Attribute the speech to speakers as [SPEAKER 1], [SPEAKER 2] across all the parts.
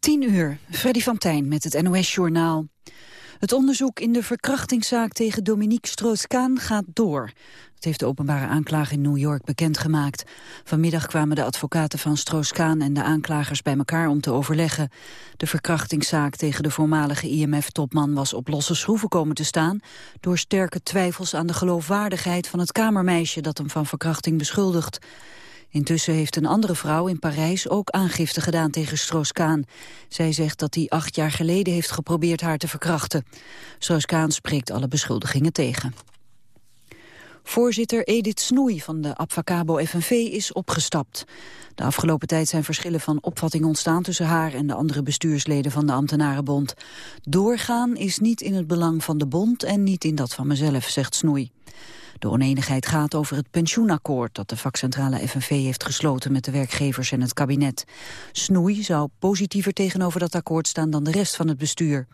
[SPEAKER 1] 10 uur, Freddy van Tijn met het NOS-journaal. Het onderzoek in de verkrachtingszaak tegen Dominique Stroos-Kaan gaat door. Dat heeft de openbare aanklager in New York bekendgemaakt. Vanmiddag kwamen de advocaten van Stroos-Kaan en de aanklagers bij elkaar om te overleggen. De verkrachtingszaak tegen de voormalige IMF-topman was op losse schroeven komen te staan... door sterke twijfels aan de geloofwaardigheid van het kamermeisje dat hem van verkrachting beschuldigt. Intussen heeft een andere vrouw in Parijs ook aangifte gedaan tegen Stroos-Kaan. Zij zegt dat hij acht jaar geleden heeft geprobeerd haar te verkrachten. Stroos-Kaan spreekt alle beschuldigingen tegen. Voorzitter Edith Snoei van de Abfacabo FNV is opgestapt. De afgelopen tijd zijn verschillen van opvatting ontstaan tussen haar en de andere bestuursleden van de ambtenarenbond. Doorgaan is niet in het belang van de bond en niet in dat van mezelf, zegt Snoei. De oneenigheid gaat over het pensioenakkoord dat de vakcentrale FNV heeft gesloten met de werkgevers en het kabinet. Snoei zou positiever tegenover dat akkoord staan dan de rest van het bestuur.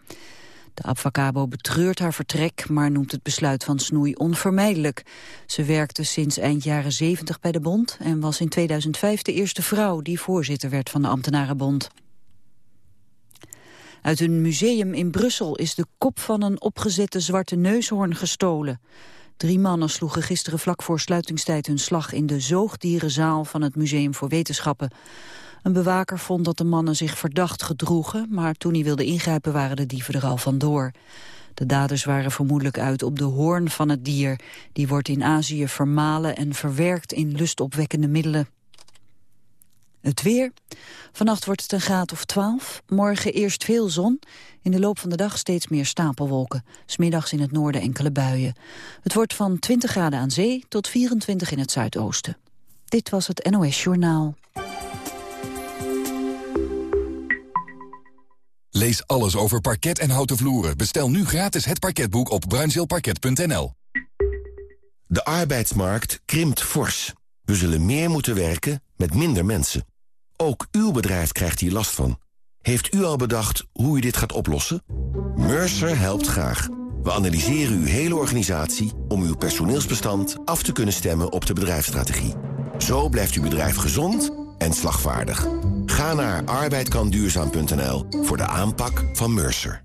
[SPEAKER 1] De Abfacabo betreurt haar vertrek, maar noemt het besluit van Snoei onvermijdelijk. Ze werkte sinds eind jaren 70 bij de bond en was in 2005 de eerste vrouw die voorzitter werd van de ambtenarenbond. Uit een museum in Brussel is de kop van een opgezette zwarte neushoorn gestolen. Drie mannen sloegen gisteren vlak voor sluitingstijd hun slag in de zoogdierenzaal van het Museum voor Wetenschappen. Een bewaker vond dat de mannen zich verdacht gedroegen, maar toen hij wilde ingrijpen waren de dieven er al vandoor. De daders waren vermoedelijk uit op de hoorn van het dier. Die wordt in Azië vermalen en verwerkt in lustopwekkende middelen. Het weer. Vannacht wordt het een graad of 12. Morgen eerst veel zon. In de loop van de dag steeds meer stapelwolken. Smiddags in het noorden enkele buien. Het wordt van 20 graden aan zee tot 24 in het zuidoosten. Dit was het NOS Journaal.
[SPEAKER 2] Lees alles over parket en houten vloeren. Bestel nu gratis het parketboek op bruinzeelparket.nl.
[SPEAKER 3] De arbeidsmarkt krimpt fors. We zullen meer moeten werken met minder mensen. Ook uw bedrijf krijgt hier last van. Heeft u al bedacht hoe u dit gaat oplossen? Mercer helpt graag. We analyseren uw hele organisatie om uw personeelsbestand af te kunnen stemmen op de bedrijfsstrategie. Zo blijft uw bedrijf gezond en slagvaardig. Ga naar arbeidkanduurzaam.nl voor de aanpak van Mercer.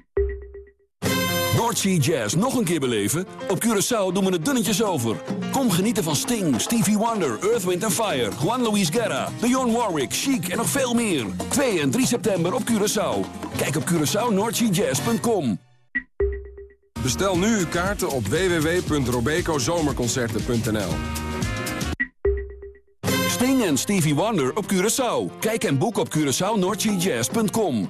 [SPEAKER 4] Noordsea Jazz nog een keer beleven? Op Curaçao doen we het dunnetjes over. Kom genieten van Sting, Stevie Wonder, Earth, Wind Fire... Juan Luis Guerra, Dionne Warwick, Chic en nog veel meer. 2 en 3 september op Curaçao. Kijk op CuraçaoNoordseaJazz.com.
[SPEAKER 5] Bestel nu uw kaarten op www.robecozomerconcerten.nl.
[SPEAKER 4] Sting en Stevie Wonder op Curaçao. Kijk en boek op CuraçaoNoordseaJazz.com.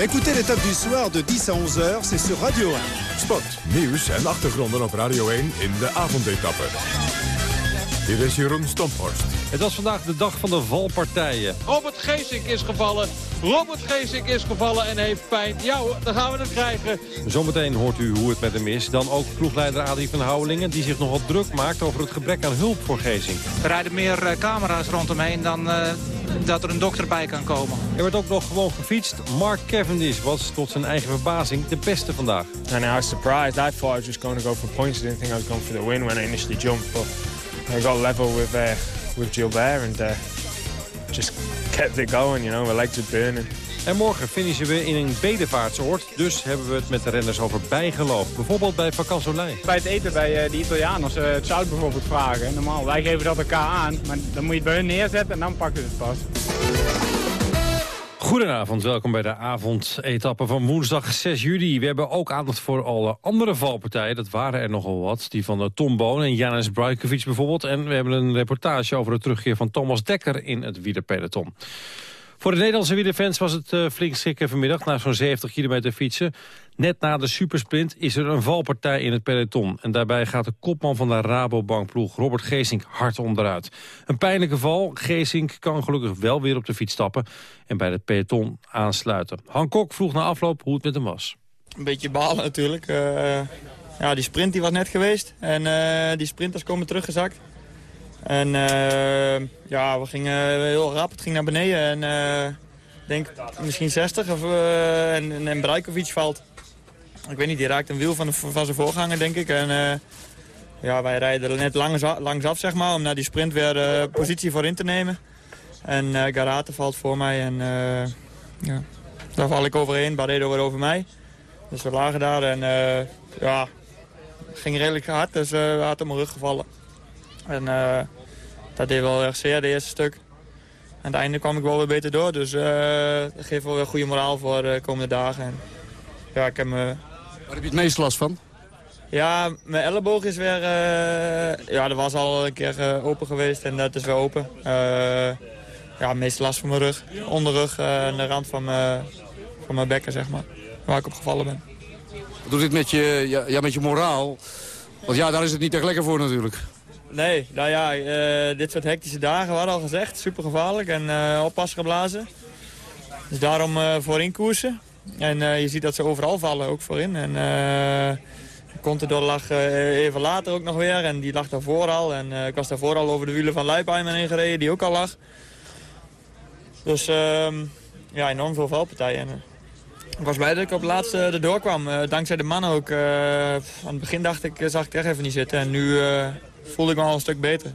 [SPEAKER 6] Écoutez l'étape du soir de 10 à 11 heures, c'est sur Radio 1.
[SPEAKER 7] Sport, nieuws en achtergronden op Radio 1 in de avondetappe. Hier is Jeroen Stomphorst.
[SPEAKER 8] Het was vandaag de dag van de valpartijen.
[SPEAKER 9] Robert Geesink is gevallen. Robert Geesink is gevallen en heeft pijn. Ja hoor, dan gaan we het krijgen.
[SPEAKER 8] Zometeen hoort u hoe het met hem is. Dan ook ploegleider Adrie van Houwelingen... die zich nogal druk maakt over het gebrek aan hulp voor Geesink.
[SPEAKER 10] Er rijden meer uh, camera's rondomheen dan uh, dat er een dokter bij kan komen.
[SPEAKER 8] Er werd ook nog gewoon gefietst. Mark Cavendish was tot zijn eigen verbazing de beste vandaag.
[SPEAKER 11] And I was surprised. I thought I was just going to go for points. I didn't think I was going for the win when I initially jumped. But I got level with... Uh, with Gilbert and uh, just kept it going, you know, my legs were burning.
[SPEAKER 8] En morgen finishen we in een bedevaartsoord. Dus hebben we het met de renners over bijgeloof. Bijvoorbeeld bij Vacansolei.
[SPEAKER 12] Bij het eten bij uh, de Italianen, als ze het zout bijvoorbeeld vragen. Normaal, wij geven dat elkaar aan. Maar dan moet je het bij hun neerzetten en dan pakken ze het pas.
[SPEAKER 8] Goedenavond, welkom bij de avondetappe van woensdag 6 juli. We hebben ook aandacht voor alle andere valpartijen. Dat waren er nogal wat. Die van Tom Boon en Janis Brajkovic bijvoorbeeld. En we hebben een reportage over de terugkeer van Thomas Dekker in het wielerpeloton. Voor de Nederlandse wielerfans was het uh, flink schrikken vanmiddag... na zo'n 70 kilometer fietsen. Net na de supersprint is er een valpartij in het peloton. En daarbij gaat de kopman van de Rabobankploeg, Robert Geesink, hard onderuit. Een pijnlijke val. Geesink kan gelukkig wel weer op de fiets stappen... en bij het peloton aansluiten. Han Kok vroeg na afloop hoe het met hem was.
[SPEAKER 13] Een beetje balen natuurlijk. Uh, ja, die sprint die was net geweest. En uh, die sprinters komen teruggezakt. En uh, ja, we gingen heel rap. Het ging naar beneden. En uh, denk misschien 60. Of, uh, en, en Brajkovic valt. Ik weet niet, die raakt een wiel van, de, van zijn voorganger, denk ik. En ja, wij rijden er net langs, zeg maar, om naar die sprint weer positie voor in te nemen. En uh, Garate valt voor mij en ja, daar val ik overheen. Barredo weer over mij. Dus we lagen daar en ja, ging redelijk hard, dus we hadden op mijn rug gevallen. En uh, dat deed wel erg zeer, de eerste stuk. Aan het einde kwam ik wel weer beter door, dus uh, dat geeft wel weer goede moraal voor de komende dagen. En, ja, ik heb me...
[SPEAKER 14] Waar heb je het meest last van?
[SPEAKER 13] Ja, mijn elleboog is weer... Uh, ja, dat was al een keer open geweest en dat is weer open. ja, het meest last van mijn rug. Onderrug en de rand van mijn, van mijn bekken, zeg maar. Waar ik op gevallen ben.
[SPEAKER 14] Wat doet dit met je, ja, ja, met je moraal? Want ja, daar is het niet echt lekker voor natuurlijk.
[SPEAKER 13] Nee, nou ja, uh, dit soort hectische dagen, we hadden al gezegd, super gevaarlijk en uh, oppassen geblazen. Dus daarom uh, voorin koersen. En je ziet dat ze overal vallen, ook voorin. En Contador lag even later ook nog weer en die lag daarvoor al. En ik was daarvoor al over de wielen van Luipheimer heen gereden, die ook al lag. Dus ehm, ja, enorm veel valpartijen. Ik was blij dat ik op het laatste erdoor kwam. dankzij de mannen ook. aan het begin dacht ik, zag ik echt even niet zitten. En nu voelde ik me al een stuk beter.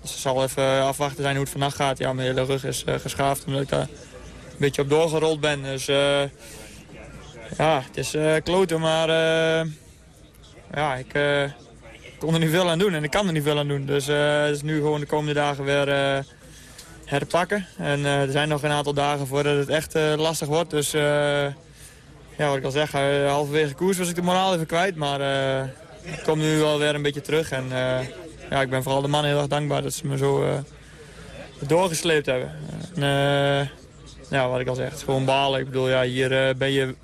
[SPEAKER 13] Dus het zal even afwachten zijn hoe het vannacht gaat. Ja, mijn hele rug is uh, geschaafd omdat ik daar een beetje op doorgerold ben. Dus uh, ja, het is uh, kloten, maar ja, ik kon er niet veel aan doen en ik kan er niet veel aan doen. Dus het is nu gewoon de komende dagen weer herpakken. En er zijn nog een aantal dagen voordat het echt lastig wordt. Dus ja, wat ik al zeg, halverwege koers was ik de moraal even kwijt. Maar ik kom nu wel weer een beetje terug en ja, ik ben vooral de mannen heel erg dankbaar dat ze me zo uh, doorgesleept hebben. En, uh, ja, wat ik al zeg, gewoon balen. Ik bedoel, ja, hier uh, ben je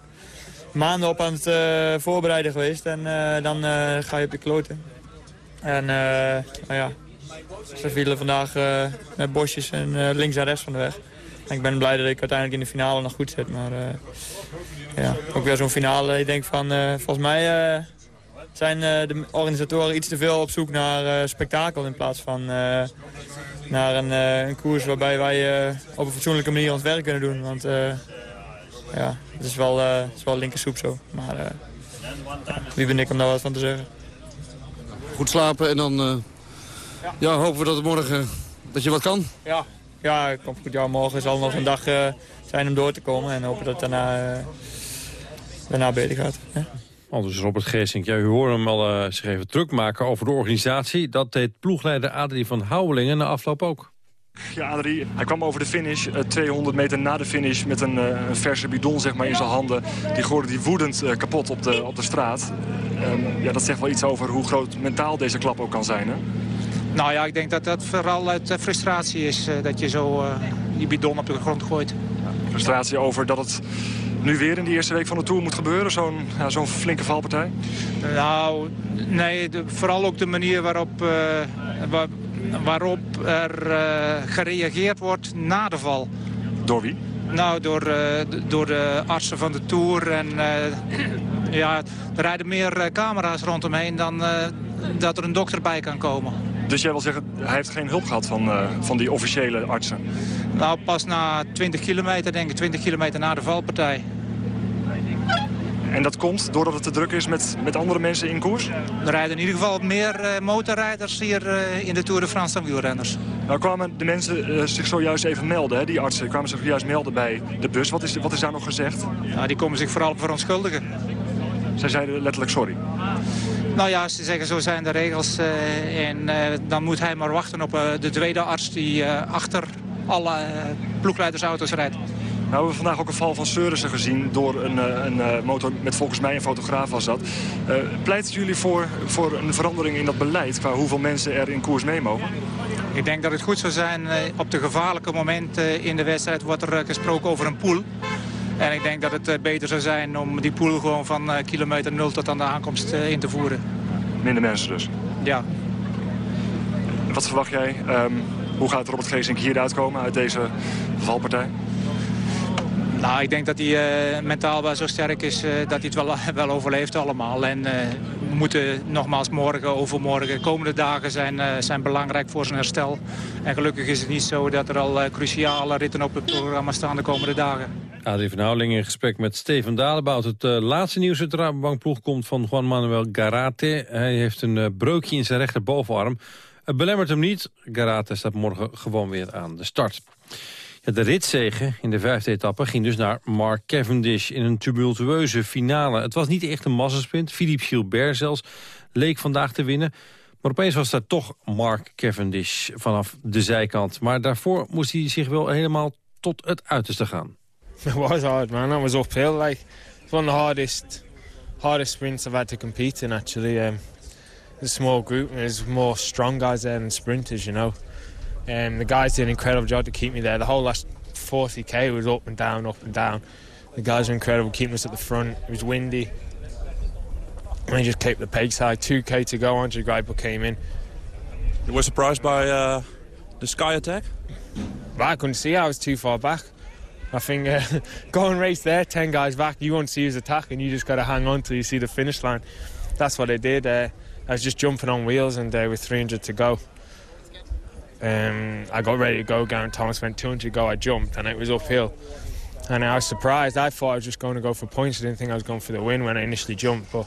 [SPEAKER 13] maanden op aan het voorbereiden geweest en dan ga je op je kloten. En nou ja, ze vielen vandaag met bosjes en links en rechts van de weg. Ik ben blij dat ik uiteindelijk in de finale nog goed zit. Maar ja, ook weer zo'n finale. Ik denk van, volgens mij zijn uh, de organisatoren iets te veel op zoek naar uh, spektakel in plaats van uh, naar een, een, koers waarbij wij op een fatsoenlijke manier ons werk kunnen doen. Want ja, het is wel, het is wel linkersoep zo. Maar wie ben ik om daar wat van te zeggen.
[SPEAKER 14] Goed slapen en dan ja. ja. hopen we dat het morgen dat je wat kan.
[SPEAKER 13] Ja, ja, komt goed. Ja, morgen zal nog een dag zijn om door te komen en hopen dat het daarna, daarna beter gaat. Ja.
[SPEAKER 8] Al dus Robert Geesink, ja, u hoorde hem al uh, zich even druk maken over de organisatie. Dat deed ploegleider Adrie van Houwelingen na afloop ook.
[SPEAKER 15] Ja, Adrie, hij kwam over de finish, uh, eh, 200 meter na de finish... met een, uh, een, verse bidon zeg maar, in zijn handen. Die gooide die woedend kapot op de, op de straat. Um, ja, dat zegt wel iets over hoe groot mentaal deze klap ook kan zijn, hè?
[SPEAKER 10] Nou ja, ik denk dat dat vooral uit frustratie is... dat je zo die bidon op de grond gooit.
[SPEAKER 15] frustratie over dat het nu weer in de eerste week van de Tour moet gebeuren? Zo'n ja, zo'n flinke valpartij?
[SPEAKER 10] Nou, nee, de, vooral ook de manier waarop, uh, waar, waarop er uh, gereageerd wordt na de val.
[SPEAKER 15] Door wie?
[SPEAKER 10] Nou, door, uh, door de artsen van de Tour. En ja, er rijden meer camera's rondomheen dan dat er een dokter bij kan komen.
[SPEAKER 15] Dus jij wil zeggen, hij heeft geen hulp gehad van, uh, van die officiële artsen?
[SPEAKER 10] Nou, pas na 20 kilometer, denk ik, 20 kilometer na de valpartij.
[SPEAKER 15] En dat komt doordat het te druk is met, met andere mensen in koers?
[SPEAKER 10] Er rijden in ieder geval meer uh, motorrijders hier uh, in de Tour de France dan wielrenners.
[SPEAKER 15] Nou kwamen de mensen uh, zich zojuist even melden, hè? die artsen kwamen zich juist melden bij de bus. Wat is, wat is daar nog gezegd?
[SPEAKER 10] Nou, die komen zich vooral verontschuldigen.
[SPEAKER 15] Zij zeiden letterlijk sorry?
[SPEAKER 10] Nou ja, ze zeggen zo zijn de regels. En dan moet hij maar wachten op de tweede arts die achter alle ploegleidersauto's rijdt.
[SPEAKER 15] Nou hebben we vandaag ook een val van Seurissen gezien door een, eh, een, een motor met volgens mij een fotograaf was dat. Uh, pleiten jullie voor, voor een verandering in dat beleid qua hoeveel mensen er in koers mee mogen?
[SPEAKER 10] Ik denk dat het goed zou zijn, op de gevaarlijke momenten in de wedstrijd wordt er gesproken over een pool. En ik denk dat het beter zou zijn om die pool gewoon van kilometer 0 tot aan de aankomst in te voeren.
[SPEAKER 15] Minder mensen dus?
[SPEAKER 10] Ja.
[SPEAKER 15] Wat verwacht jij? Um, hoe gaat Robert Geesink hieruit komen uit deze valpartij?
[SPEAKER 10] Nou, ik denk dat hij uh, mentaal wel zo sterk is uh, dat hij het wel, wel overleeft allemaal. En uh, we moeten nogmaals morgen, overmorgen, de komende dagen zijn, zijn belangrijk voor zijn herstel. En gelukkig is het niet zo dat er al cruciale ritten op het programma staan de komende dagen.
[SPEAKER 8] Adrie van Houweling in gesprek met Steven Dalebout. Het laatste nieuws uit de Rabobankploeg komt van Juan Manuel Garate. Hij heeft een breukje in zijn rechterbovenarm. Het belemmert hem niet. Garate staat morgen gewoon weer aan de start. De ritzegen in de vijfde etappe ging dus naar Mark Cavendish in een tumultueuze finale. Het was niet echt een massasprint. Philippe Gilbert zelfs leek vandaag te winnen. Maar opeens was daar toch Mark Cavendish vanaf de zijkant. Maar daarvoor moest hij zich wel helemaal tot het uiterste gaan.
[SPEAKER 11] It was hard, man. That was uphill. Like, it's one of the hardest, hardest sprints I've had to compete in, actually. Um, small group, there's more strong guys there than sprinters, you know. Um, the guys did an incredible job to keep me there. The whole last 40k was up and down, up and down. The guys were incredible, keeping us at the front. It was windy. And they just kept the pace high. 2k to go, Andre Greipel came in.
[SPEAKER 16] You were surprised by uh, the sky attack?
[SPEAKER 11] Well, I couldn't see. I was too far back. I think uh, go and race there, 10 guys back, you won't see his attack and you just got to hang on till you see the finish line. That's what they did. Uh, I was just jumping on wheels and uh, with 300 to go. Um, I got ready to go. Garen Thomas went 200 to go. I jumped and it was uphill. And I was surprised. I thought I was just going to go for points. I didn't think I was going for the win when I initially jumped. But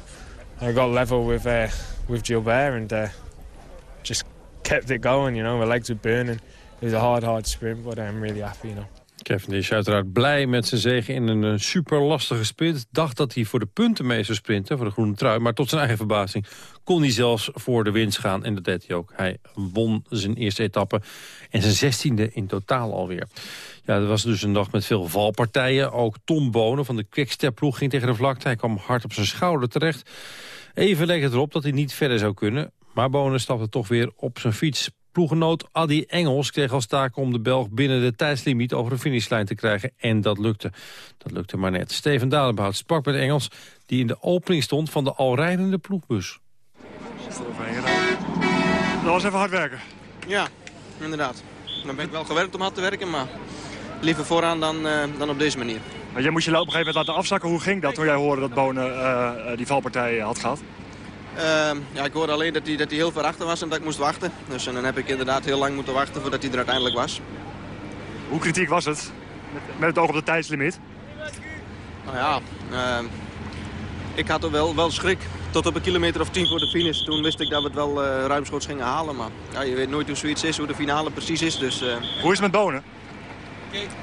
[SPEAKER 11] I got level with uh, with Gilbert and uh, just kept it going. You know, my legs were burning. It was a hard, hard sprint, but I'm really happy. You know.
[SPEAKER 8] Kevin is uiteraard blij met zijn zege in een super lastige sprint. Dacht dat hij voor de punten mee zou sprinten, voor de groene trui. Maar tot zijn eigen verbazing kon hij zelfs voor de winst gaan. En dat deed hij ook. Hij won zijn eerste etappe en zijn zestiende in totaal alweer. Ja, dat was dus een dag met veel valpartijen. Ook Tom Bonen van de Quickstep-ploeg ging tegen de vlakte. Hij kwam hard op zijn schouder terecht. Even leek het erop dat hij niet verder zou kunnen. Maar Bonen stapte toch weer op zijn fiets. Ploegenoot Adi Engels kreeg als taak om de Belg binnen de tijdslimiet over de finishlijn te krijgen. En dat lukte. Dat lukte maar net. Steven Dalenbout sprak met Engels die in de opening stond van de al rijdende ploegbus.
[SPEAKER 15] Dat was even hard werken.
[SPEAKER 17] Ja, inderdaad. Dan ben ik wel gewerkt om hard te werken, maar liever vooraan dan, uh, dan op deze manier.
[SPEAKER 15] Maar jij moest je op een gegeven moment laten afzakken. Hoe ging dat toen jij hoorde dat Bonen uh, die valpartij had gehad?
[SPEAKER 17] Uh, ja, ik hoorde alleen dat hij, dat hij heel ver achter was en dat ik moest wachten. Dus en dan heb ik inderdaad heel lang moeten wachten voordat hij er uiteindelijk was.
[SPEAKER 15] Hoe kritiek was het? Met, met het oog op de tijdslimiet?
[SPEAKER 17] Nou ja, uh, ik had er wel, wel schrik. Tot op een kilometer of tien voor de finish. Toen wist ik dat we het wel uh, ruimschoots gingen halen. Maar ja, je weet nooit hoe zoiets is, hoe de finale precies is. Dus, uh,
[SPEAKER 15] hoe is het met Bonen?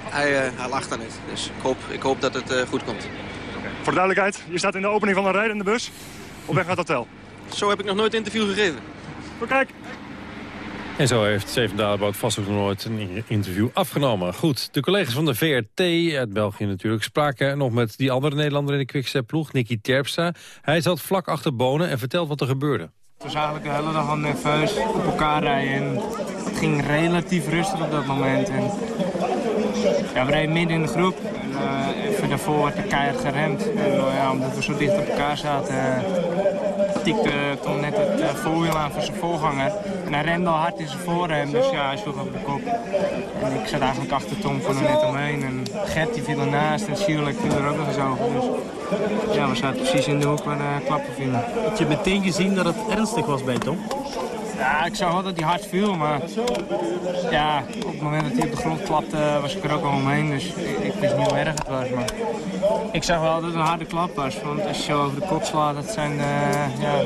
[SPEAKER 17] Hij, uh, hij lacht er niet. Dus ik hoop, ik hoop dat het goed komt.
[SPEAKER 15] Okay. Voor de duidelijkheid, je staat in de opening van een rijdende bus. Op weg naar het hotel.
[SPEAKER 17] Zo heb ik nog nooit interview gegeven.
[SPEAKER 15] Kijk.
[SPEAKER 8] En zo heeft Steven Dalebout vast ook nog nooit een interview afgenomen. Goed, de collega's van de VRT uit België natuurlijk... spraken nog met die andere Nederlander in de Quickstep-ploeg, Nicky Terpstra. Hij zat vlak achter Bonen en vertelt wat er gebeurde.
[SPEAKER 18] Het was eigenlijk de hele dag al nerveus op elkaar rijden. En het ging relatief rustig op dat moment. En ja, we reden midden in de groep. En, uh, even daarvoor werd de keihard geremd. En uh, ja, omdat we zo dicht op elkaar zaten, uh, tikte toen net het voorwiel aan van zijn voorganger. En hij remde al hard in zijn voorrem, dus ja, hij sloeg op de kop. Ik zat eigenlijk achter Tom van er net omheen. En Gert die viel ernaast en Sierlijk viel er ook nog eens over. Dus ja, we zaten precies in de hoek waar klappen vielen.
[SPEAKER 19] Had je meteen gezien dat het ernstig was bij Tom?
[SPEAKER 18] Ja, ik zag wel dat hij hard viel, maar ja, op het moment dat hij op de grond klapte was ik er ook al omheen. Dus ik, wist niet hoe erg het was. Maar ik zag wel dat het een harde klap was. Want als je zo over de kop slaat, dat zijn de, ja,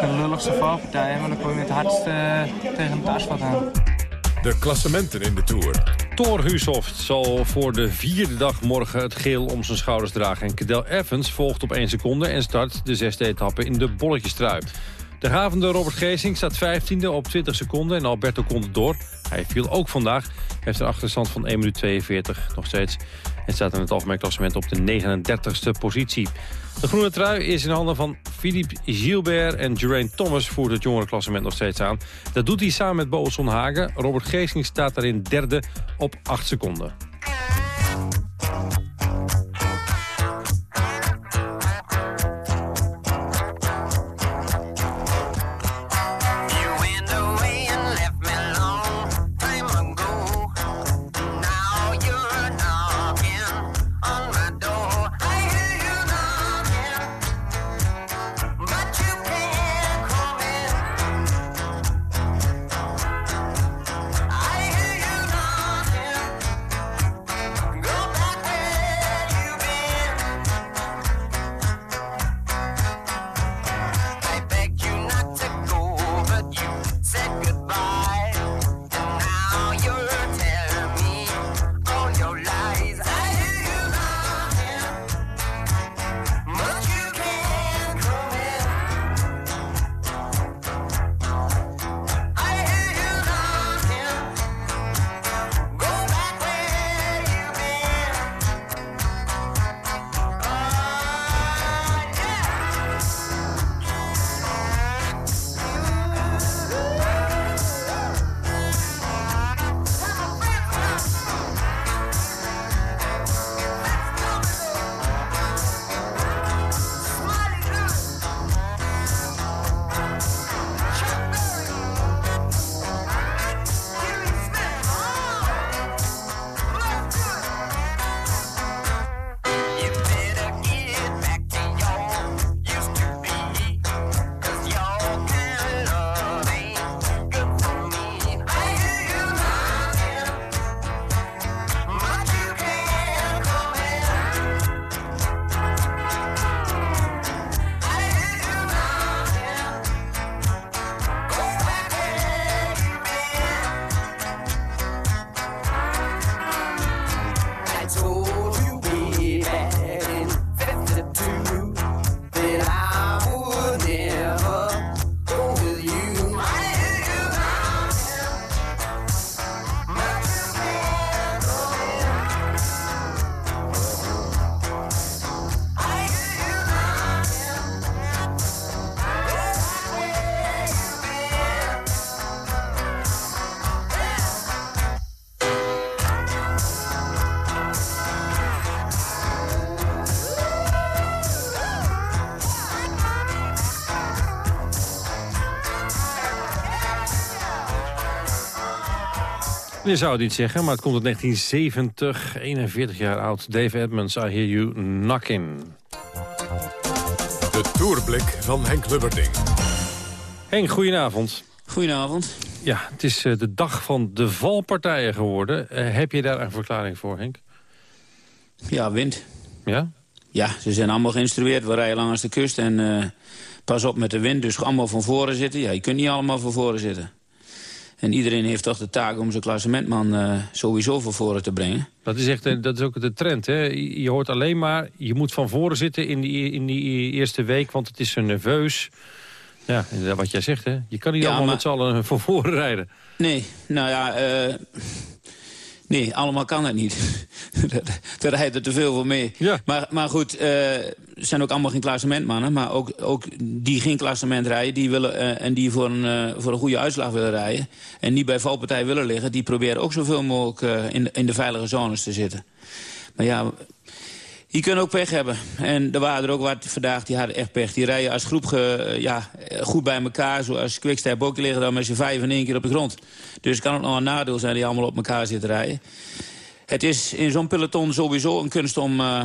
[SPEAKER 18] de lulligste valpartijen. Maar dan kom je het hardst uh, tegen het asfalt aan.
[SPEAKER 7] De klassementen in de Tour.
[SPEAKER 8] Thor Hushoft zal voor de vierde dag morgen het geel om zijn schouders dragen. En Cadel Evans volgt op 1 seconde en start de zesde etappe in de bolletjestrui. De havende Robert Geesing staat 15e op 20 seconden en Alberto Contador, hij viel ook vandaag, heeft een achterstand van 1 minuut 42 nog steeds. Het staat in het algemeen klassement op de 39ste positie. De groene trui is in handen van Philippe Gilbert en Geraint Thomas voert het jongerenklassement nog steeds aan. Dat doet hij samen met Boasson Hagen. Robert Geesing staat daarin derde op 8 seconden. Je zou het niet zeggen, maar het komt uit 1970. 41 jaar oud. Dave Edmonds, I Hear You Knockin'.
[SPEAKER 7] De Tourblik van Henk Lubberding.
[SPEAKER 8] Henk, goedenavond.
[SPEAKER 20] Goedenavond.
[SPEAKER 8] Ja, het is eh, de dag van de valpartijen geworden. Uh, heb je daar een verklaring voor, Henk?
[SPEAKER 20] Ja, wind.
[SPEAKER 8] Ja?
[SPEAKER 20] Ja, ze zijn allemaal geïnstrueerd. We rijden langs de kust en uh, pas op met de wind. Dus allemaal van voren zitten. Ja, je kunt niet allemaal van voren zitten. En iedereen heeft toch de taak om zijn klassementman uh, sowieso van voren te brengen.
[SPEAKER 8] Dat is, echt, dat is ook de trend. Hè? Je hoort alleen maar, je moet van voren zitten in die, in die eerste week, want het is zo nerveus. Ja, wat jij zegt, hè? je kan niet allemaal met z'n allen van voren rijden.
[SPEAKER 20] Nee, nou ja, uh, Nee, allemaal kan het niet. Daar rijdt er te veel voor mee.
[SPEAKER 8] Ja.
[SPEAKER 20] Maar, maar goed, uh, zijn ook allemaal geen klassementmannen. Maar ook, ook die geen klassement rijden die willen, uh, en die voor een, uh, voor een goede uitslag willen rijden... en niet bij valpartij willen liggen... die proberen ook zoveel mogelijk in, in de veilige zones te zitten. Maar ja, die kunnen ook pech hebben. En er waren er ook wat vandaag die hadden echt pech. Die rijden als groep ge, ja, goed bij elkaar. Zoals Quickstep ook liggen dan met z'n vijf in één keer op de grond. Dus het kan ook nog een nadeel zijn die allemaal op elkaar zitten rijden. Het is in zo'n peloton sowieso een kunst om, uh,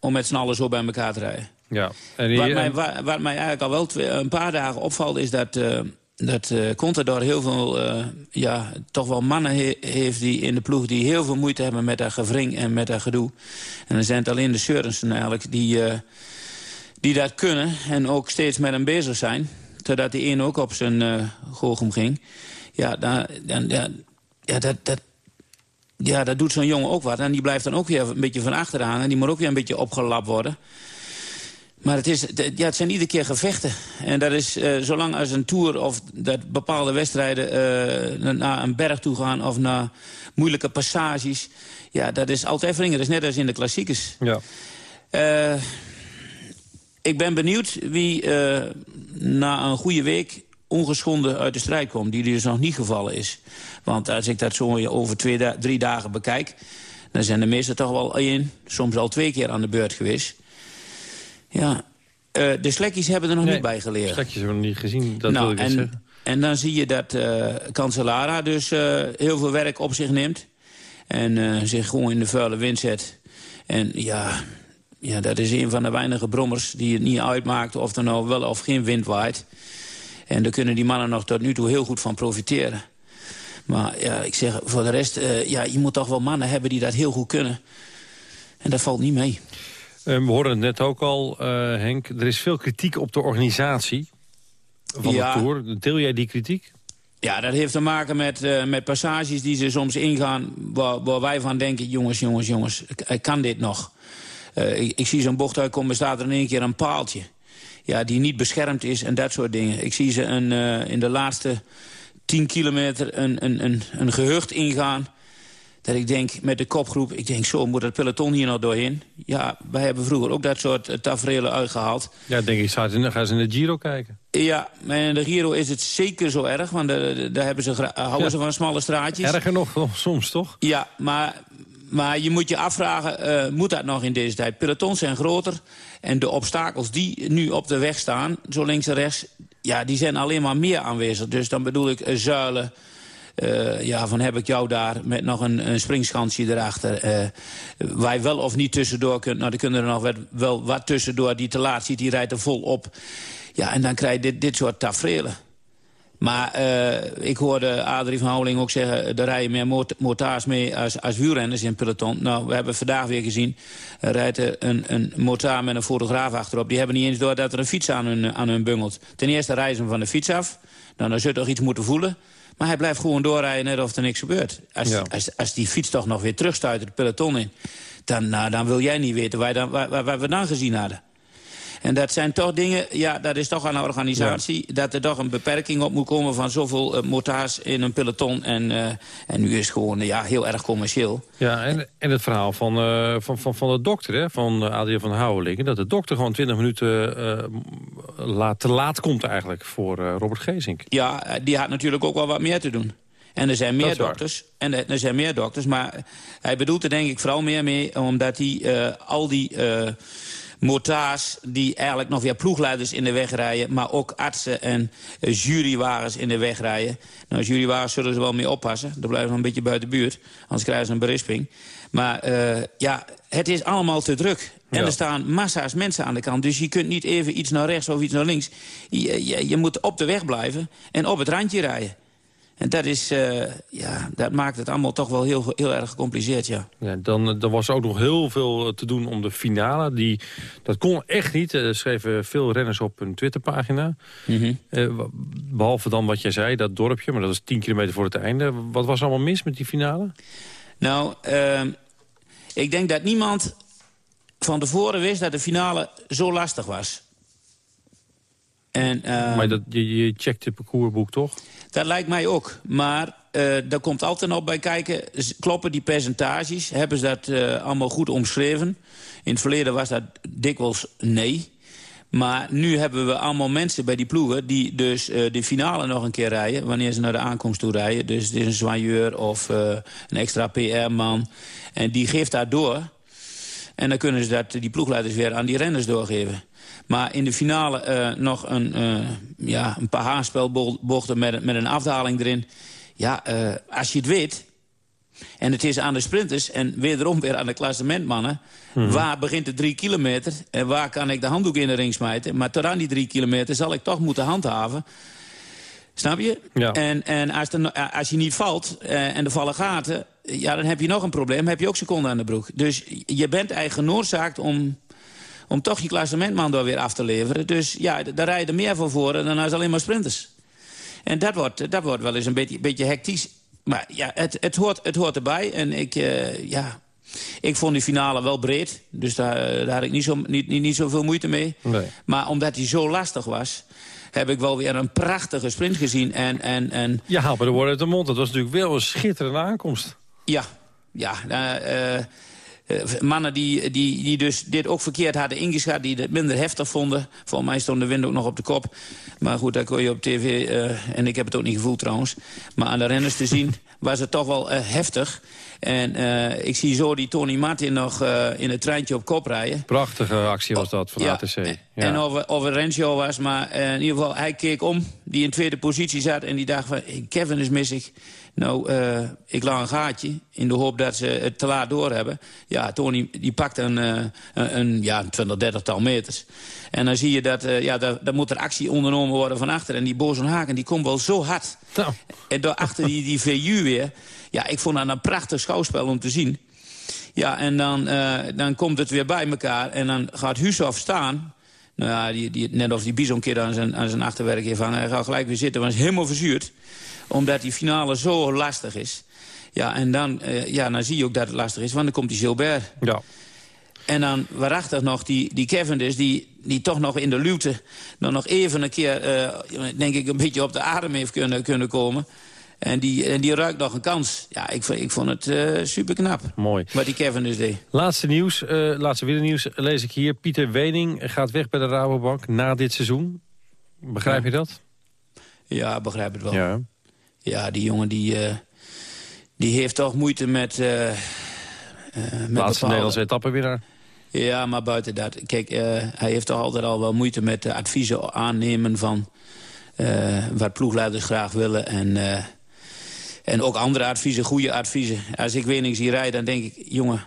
[SPEAKER 20] om met z'n allen zo bij elkaar te rijden.
[SPEAKER 8] Ja.
[SPEAKER 20] En hier, wat, mij, wat, wat, mij eigenlijk al wel twee, een paar dagen opvalt is dat... Uh, dat uh, Contador heel veel, uh, ja, toch wel mannen he heeft die in de ploeg... die heel veel moeite hebben met dat gewring en met dat gedoe. En dan zijn het alleen de Sørensen eigenlijk die, uh, die dat kunnen... en ook steeds met hem bezig zijn. Totdat die een ook op zijn uh, goochem ging. Ja, dan, dan, ja, ja, dat, dat, ja, dat doet zo'n jongen ook wat. En die blijft dan ook weer een beetje van achteraan. En die moet ook weer een beetje opgelapt worden. Maar het, is, het- ja, het zijn iedere keer gevechten. En dat is, eh, zolang als een tour of dat bepaalde wedstrijden eh, na- naar een berg toe gaan... of naar moeilijke passages, ja, dat is altijd wringen. Dat is net als in de klassiekers.
[SPEAKER 8] Ja.
[SPEAKER 20] Eh, ik ben benieuwd wie na een goede week ongeschonden uit de strijd komt. Die dus nog niet gevallen is. Want als ik dat zo over twee, da- drie dagen bekijk... dan zijn de meesten toch wel één, soms al twee keer aan de beurt geweest. Ja, eh, de slekkies hebben er nog niet bij geleerd.
[SPEAKER 8] Stekjes hebben we nog niet gezien, dat wil ik
[SPEAKER 20] Nou, en,
[SPEAKER 8] zeggen.
[SPEAKER 20] en dan zie je dat eh Cancellara dus eh, heel veel werk op zich neemt. En zich gewoon in de vuile wind zet. En ja, ja, dat is een van de weinige brommers die het niet uitmaakt... of er nou wel of geen wind waait. En daar kunnen die mannen nog tot nu toe heel goed van profiteren. Maar ja, ik zeg, voor de rest, ja, je moet toch wel mannen hebben die dat heel goed kunnen. En dat valt niet mee.
[SPEAKER 8] Eh, we hoorden het net ook al, eh, Henk. Er is veel kritiek op de organisatie van
[SPEAKER 20] Ja.
[SPEAKER 8] de Tour. Deel jij die kritiek?
[SPEAKER 20] Ja, dat heeft te maken met, eh, met passages die ze soms ingaan... Waar, waar wij van denken, jongens, jongens, jongens, ik, ik kan dit nog. Eh, ik, ik zie zo'n bocht uitkomen, staat er in één keer een paaltje. Ja, die niet beschermd is en dat soort dingen. Ik zie ze een, eh, in de laatste 10 kilometer een, een, een, een gehucht ingaan... dat ik denk, met de kopgroep, ik denk, zo moet het peloton hier nog doorheen. Ja, wij hebben vroeger ook dat soort uh, tafereelen uitgehaald.
[SPEAKER 8] Ja, denk ik, gaan ze in de Giro kijken.
[SPEAKER 20] Ja, maar in de Giro is het zeker zo erg, want daar, hebben ze, gra- houden
[SPEAKER 8] Ja.
[SPEAKER 20] ze van smalle straatjes.
[SPEAKER 8] Erger nog, soms toch?
[SPEAKER 20] Ja, maar, maar je moet je afvragen, eh, moet dat nog in deze tijd? Pelotons zijn groter en de obstakels die nu op de weg staan, zo links en rechts... ja, die zijn alleen maar meer aanwezig. Dus dan bedoel ik eh, zuilen, eh, ja, van heb ik jou daar met nog een, een springskansje erachter. eh, waar je wel of niet tussendoor kunt. Nou, er kunnen er nog wel, wat tussendoor. Die te laat ziet, die rijdt er vol op. Ja, en dan krijg je dit, dit soort tafereelen. Maar eh, ik hoorde Adrie van Houweling ook zeggen... er rijden meer mot motards mee als, als wielrenners in peloton. Nou, we hebben vandaag weer gezien... er rijdt een, een motaar met een fotograaf achterop. Die hebben niet eens door dat er een fiets aan hun, aan hun bungelt. Ten eerste rijden ze van de fiets af. Nou, dan zul je toch iets moeten voelen. Maar hij blijft gewoon doorrijden net of er niks gebeurt. Als,
[SPEAKER 8] Ja.
[SPEAKER 20] als, als die fiets toch nog weer terugstuit het peloton in... dan, nou, dan wil jij niet weten waar, je dan, waar, waar- waar we dan gezien hadden. En dat zijn toch dingen, ja, dat is toch aan de organisatie... dat er toch een beperking op moet komen van zoveel uh, motards in een peloton. En, uh, en nu is het gewoon ja, heel erg commercieel.
[SPEAKER 8] Ja, en, en het verhaal van, uh, van, van, van de dokter, hè, van Adriaan van Houwelingen... dat de dokter gewoon 20 minuten laat, te laat komt eigenlijk voor uh, Robert Gezink.
[SPEAKER 20] Ja, die had natuurlijk ook wel wat meer te doen. En er zijn meer dokters. En er zijn meer dokters, maar hij bedoelt er denk ik vooral meer mee... omdat hij uh, al die... Uh, motards die eigenlijk nog weer ploegleiders in de weg rijden... maar ook artsen en uh, jurywagens in de weg rijden. Nou, jurywagens zullen ze wel mee oppassen. Dat blijven nog een beetje buiten de buurt. Anders krijgen ze een berisping. Maar uh, ja, het is allemaal te druk. En ja. er staan massa's mensen aan de kant. Dus je kunt niet even iets naar rechts of iets naar links. Je, je, je moet op de weg blijven en op het randje rijden. En dat, is, uh, ja, dat maakt het allemaal toch wel heel, heel erg gecompliceerd, ja.
[SPEAKER 8] ja dan, dan was er ook nog heel veel te doen om de finale. Die, dat kon echt niet. Er schreven veel renners op hun Twitterpagina.
[SPEAKER 20] Mm
[SPEAKER 8] -hmm. uh, behalve dan wat jij zei, dat dorpje. Maar dat is 10 kilometer voor het einde. Wat was allemaal mis met die finale?
[SPEAKER 20] Nou, uh, ik denk dat niemand van tevoren wist dat de finale zo lastig was.
[SPEAKER 8] En, uh, maar dat, je, je checkt het parcoursboek toch?
[SPEAKER 20] Dat lijkt mij ook. Maar uh, daar komt altijd nog bij kijken. Kloppen die percentages? Hebben ze dat uh, allemaal goed omschreven? In het verleden was dat dikwijls nee. Maar nu hebben we allemaal mensen bij die ploegen... die dus uh, de finale nog een keer rijden... wanneer ze naar de aankomst toe rijden. Dus het is een soigneur of een extra PR-man. En die geeft dat door. En dan kunnen ze dat, die ploegleiders weer aan die renners doorgeven. Maar in de finale uh, nog een, ja, een paar haarspelbochten met, met een afdaling erin. Ja, als je het weet... en het is aan de sprinters en wederom weer aan de klassementmannen... -hmm. waar begint de drie kilometer en waar kan ik de handdoek in de ring smijten... maar tot aan die drie kilometer zal ik toch moeten handhaven... Snap je?
[SPEAKER 8] Ja.
[SPEAKER 20] En, en als, er, als je niet valt uh, en er vallen gaten... ja, dan heb je nog een probleem, heb je ook seconden aan de broek. Dus je bent eigenlijk genoodzaakt om om toch je klassementman door weer af te leveren. Dus ja, daar rijden meer van voren dan als alleen maar sprinters. En dat wordt, dat wordt wel eens een beetje, beetje hectisch. Maar ja, het, het, hoort, het hoort erbij. En ik, uh, ja, Ik vond die finale wel breed, dus daar, eh, daar had ik niet, zo, niet, niet, niet zoveel moeite mee.
[SPEAKER 8] Nee.
[SPEAKER 20] Maar omdat hij zo lastig was, heb ik wel weer een prachtige sprint gezien. En, en, en,
[SPEAKER 8] Ja, haal bij de woorden uit de mond. Dat was natuurlijk wel een schitterende aankomst.
[SPEAKER 20] ja, ja. eh, eh, eh, mannen die, die, die dus dit ook verkeerd hadden ingeschat... die het minder heftig vonden. Volgens mij stond de wind ook nog op de kop. Maar goed, dat kon je op tv... eh, en ik heb het ook niet gevoeld trouwens. Maar aan de renners te zien was het toch wel eh, heftig. En eh, ik zie zo die Tony Martin nog eh, in het treintje op kop rijden.
[SPEAKER 8] Prachtige actie was dat van
[SPEAKER 20] Ja,
[SPEAKER 8] ATC. Ja.
[SPEAKER 20] En of, of het Renzo was, maar eh, in ieder geval, hij keek om. Die in tweede positie zat en die dacht van, Kevin is missig. Nou, eh, ik laat een gaatje in de hoop dat ze het te laat doorhebben. Ja, Tony die pakt een, eh, een, een ja, 20, 30 tal meters. En dan zie je dat, eh, ja, daar, daar moet er actie ondernomen worden van achter. En die Boson Haken, die komt wel zo hard.
[SPEAKER 8] Nou.
[SPEAKER 20] En daarachter die, die VU weer. Ja, ik vond dat een prachtig schouwspel om te zien. Ja, en dan, dan komt het weer bij elkaar. En dan gaat Hushoff staan. Nou ja, die, die, net of die bisonkeer aan zijn, aan zijn achterwerk heeft hangen. Hij gaat gelijk weer zitten, want hij is helemaal verzuurd. Omdat die finale zo lastig is. Ja, en dan, eh, ja, dan zie je ook dat het lastig is, want dan komt die Gilbert.
[SPEAKER 8] Ja.
[SPEAKER 20] En dan waarachtig nog die, die Cavendish, die, die toch nog in de luwte... dan nog even een keer, eh, denk ik, een beetje op de adem heeft kunnen, kunnen komen. En die, en die ruikt nog een kans. Ja, ik, vond- ik vond het eh super knap.
[SPEAKER 8] Mooi.
[SPEAKER 20] Wat die Cavendish deed.
[SPEAKER 8] Laatste nieuws, eh laatste nieuws lees ik hier. Pieter Wening gaat weg bij de Rabobank na dit seizoen. Begrijp je dat?
[SPEAKER 20] Ja, begrijp het wel.
[SPEAKER 8] Ja.
[SPEAKER 20] Ja, die jongen die, eh, die heeft toch moeite met... eh eh, met
[SPEAKER 8] Laatste
[SPEAKER 20] bepaalde-
[SPEAKER 8] Nederlandse etappenwinnaar.
[SPEAKER 20] Ja, maar buiten dat. Kijk, hij heeft toch altijd al wel moeite met de adviezen aannemen van... wat ploegleiders graag willen. En, en ook andere adviezen, goede adviezen. Als ik Wening zie rijden, dan denk ik... jongen,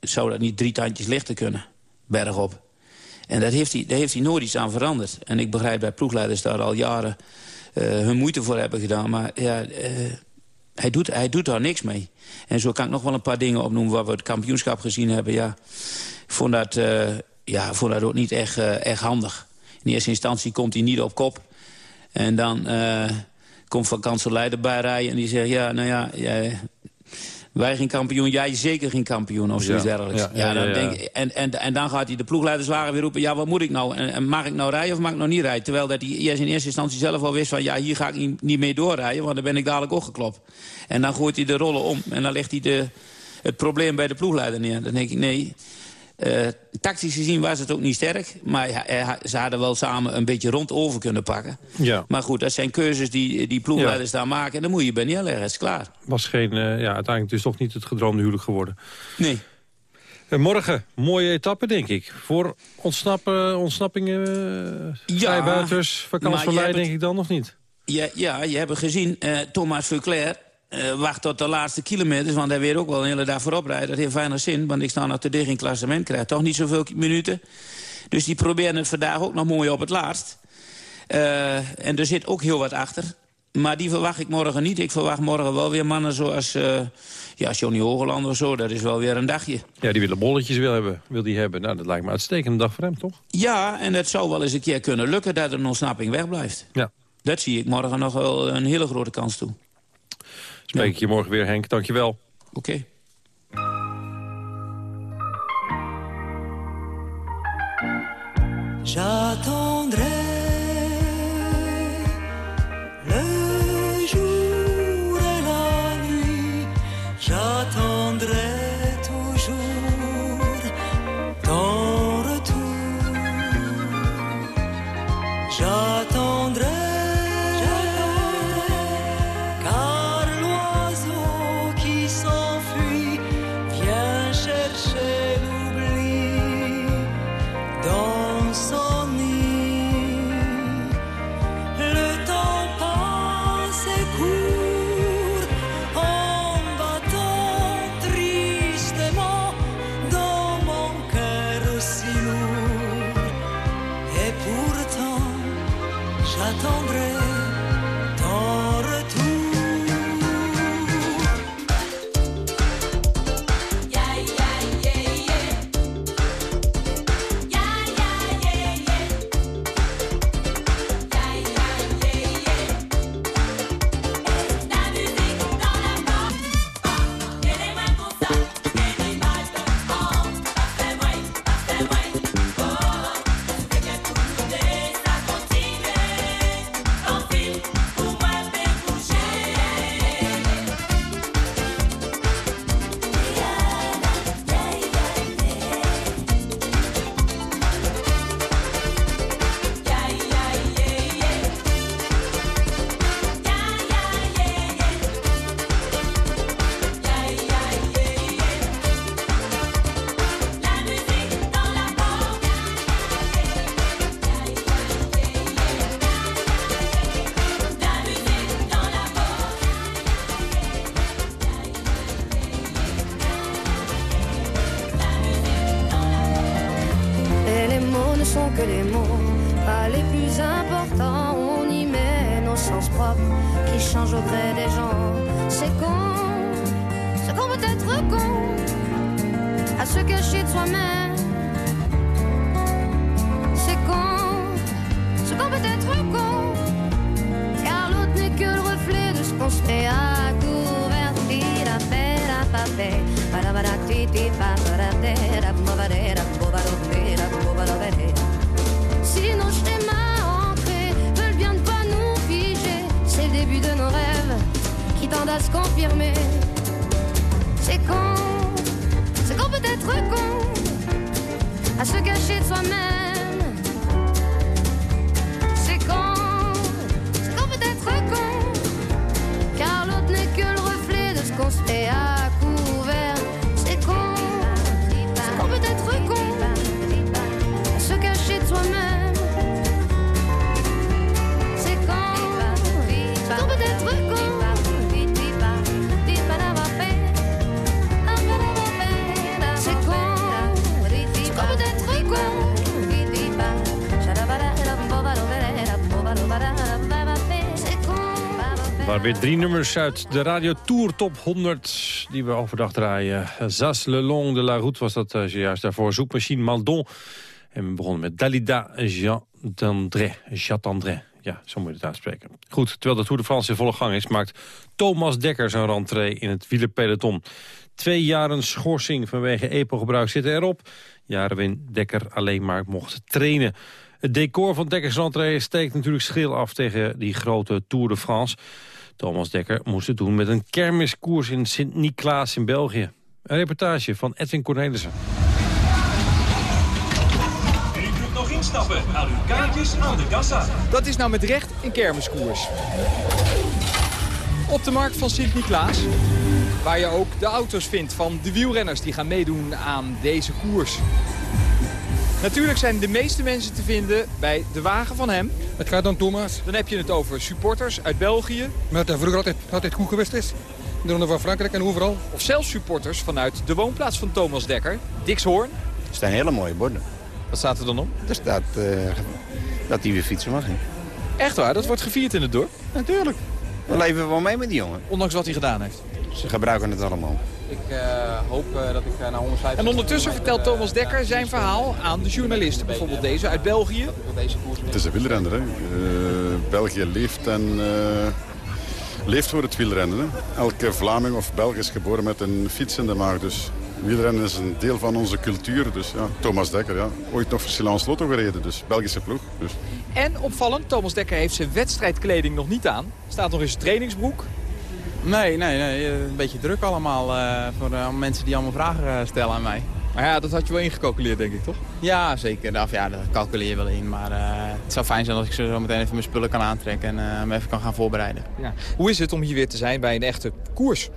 [SPEAKER 20] zou dat niet drie tandjes lichter kunnen? Bergop. En dat heeft hij, daar heeft hij nooit iets aan veranderd. En ik begrijp dat ploegleiders daar al jaren hun moeite voor hebben gedaan. Maar ja, eh, hij, doet, hij doet daar niks mee. En zo kan ik nog wel een paar dingen opnoemen... waar we het kampioenschap gezien hebben. Ja, ik vond dat, eh, ja, vond dat ook niet echt, eh, echt handig. In eerste instantie komt hij niet op kop. En dan eh, komt Van Kanselij erbij rijden... en die zegt, ja, nou ja... jij- wij geen kampioen, jij zeker geen kampioen of zoiets
[SPEAKER 8] Ja,
[SPEAKER 20] dergelijks.
[SPEAKER 8] ja,
[SPEAKER 20] dan. Denk, ik- en, en, en dan gaat hij de ploegleiderslagen weer roepen... ja, wat moet ik nou? En, en mag ik nou rijden of mag ik nou niet rijden? Terwijl dat hij eerst in eerste instantie zelf al wist van... ja, hier ga ik niet, niet mee doorrijden, want dan ben ik dadelijk ook geklopt. En dan gooit hij de rollen om en dan legt hij de, het probleem bij de ploegleider neer. Dan denk ik, nee... eh, tactisch gezien was het ook niet sterk. Maar ja, eh, ze hadden wel samen een beetje rond over kunnen pakken.
[SPEAKER 8] Ja.
[SPEAKER 20] Maar goed, dat zijn keuzes die, die ploegleiders daar maken. En dan moet je bij neerleggen, het is klaar.
[SPEAKER 8] Was geen, eh, ja, uiteindelijk dus toch niet het gedroomde huwelijk geworden.
[SPEAKER 20] Nee.
[SPEAKER 8] Morgen, mooie etappe denk ik. Voor ontsnappen, ontsnappingen, uh, vrijbuiters,
[SPEAKER 20] maar jij
[SPEAKER 8] vakantieverlei
[SPEAKER 20] hebt
[SPEAKER 8] denk ik dan nog niet.
[SPEAKER 20] Ja, ja je hebt gezien, Thomas Vuclair eh, wacht tot de laatste kilometers... want hij weer ook wel een hele dag voorop rijden. Dat heeft weinig zin, want ik sta nog te dicht in klassement. krijg toch niet zoveel minuten. Dus die proberen het vandaag ook nog mooi op het laatst. Eh, en er zit ook heel wat achter. Maar die verwacht ik morgen niet. Ik verwacht morgen wel weer mannen zoals eh ja, Johnny Hogeland of zo. Dat is wel weer een dagje.
[SPEAKER 8] Ja, die willen bolletjes wil hebben, wil die hebben. Nou, dat lijkt me een uitstekende dag voor hem, toch?
[SPEAKER 20] Ja, en het zou wel eens een keer kunnen lukken dat een ontsnapping wegblijft.
[SPEAKER 8] Ja.
[SPEAKER 20] Dat zie ik morgen nog wel een hele grote kans toe.
[SPEAKER 8] Spreek ik je morgen weer, Henk. Dankjewel.
[SPEAKER 20] Oké.
[SPEAKER 8] Waren weer drie nummers uit de Radio Tour Top 100 die we overdag draaien. Zas Le Long de la Route was dat uh, zojuist daarvoor. Zoekmachine Maldon. En we begonnen met Dalida Jean d'André. Jean d'André. Ja, zo moet je het uitspreken. Goed, terwijl de Tour de France in volle gang is... maakt Thomas Dekker zijn rentree in het wielerpeloton. Twee jaren schorsing vanwege EPO-gebruik zitten erop. Jaren waarin Dekker alleen maar mocht trainen. Het decor van Dekkers rentree steekt natuurlijk schil af... tegen die grote Tour de France. Thomas Dekker moest het doen met een kermiskoers in Sint-Niklaas in België. Een reportage van Edwin Cornelissen.
[SPEAKER 21] U kunt nog instappen. Haal uw kaartjes aan de kassa.
[SPEAKER 22] Dat is nou met recht een kermiskoers. Op de markt van Sint-Niklaas, waar je ook de auto's vindt van de wielrenners die gaan meedoen aan deze koers. Natuurlijk zijn de meeste mensen te vinden bij de wagen van hem.
[SPEAKER 23] Het gaat om Thomas.
[SPEAKER 22] Dan heb je het over supporters uit België.
[SPEAKER 23] Maar dat vroeger altijd, altijd goed geweest is. In de Ronde van Frankrijk en overal.
[SPEAKER 22] Of zelfs supporters vanuit de woonplaats van Thomas Dekker, Dixhoorn.
[SPEAKER 24] Er staan hele mooie borden.
[SPEAKER 22] Wat staat er dan op?
[SPEAKER 24] Er staat uh, dat hij weer fietsen mag.
[SPEAKER 22] Echt waar? Dat wordt gevierd in het dorp?
[SPEAKER 24] Natuurlijk. We leven wel mee met die jongen.
[SPEAKER 22] Ondanks wat hij gedaan heeft?
[SPEAKER 24] Ze gebruiken het allemaal.
[SPEAKER 25] Ik uh, hoop uh, dat ik uh, naar 150...
[SPEAKER 22] En ondertussen vertelt Thomas Dekker zijn verhaal aan de journalisten. Bijvoorbeeld deze uit België.
[SPEAKER 26] Het is een wielrenner. Hè. België leeft en leeft voor het wielrennen. Hè. Elke Vlaming of Belg is geboren met een fiets in de maag. Dus wielrennen is een deel van onze cultuur. Dus ja, Thomas Dekker, ja. ooit nog voor Silence Lotto gereden. Dus Belgische ploeg. Dus.
[SPEAKER 22] En opvallend, Thomas Dekker heeft zijn wedstrijdkleding nog niet aan. Staat nog in zijn trainingsbroek.
[SPEAKER 25] Nee, nee, nee, een beetje druk allemaal uh, voor uh, mensen die allemaal vragen stellen aan mij.
[SPEAKER 22] Maar ja, dat had je wel ingecalculeerd, denk ik, toch?
[SPEAKER 25] Ja, zeker. Of, ja, dat calculeer je wel in. Maar het zou fijn zijn als ik zo meteen even mijn spullen kan aantrekken en me even kan gaan voorbereiden.
[SPEAKER 22] Ja. Hoe is het om hier weer te zijn bij een echte koers?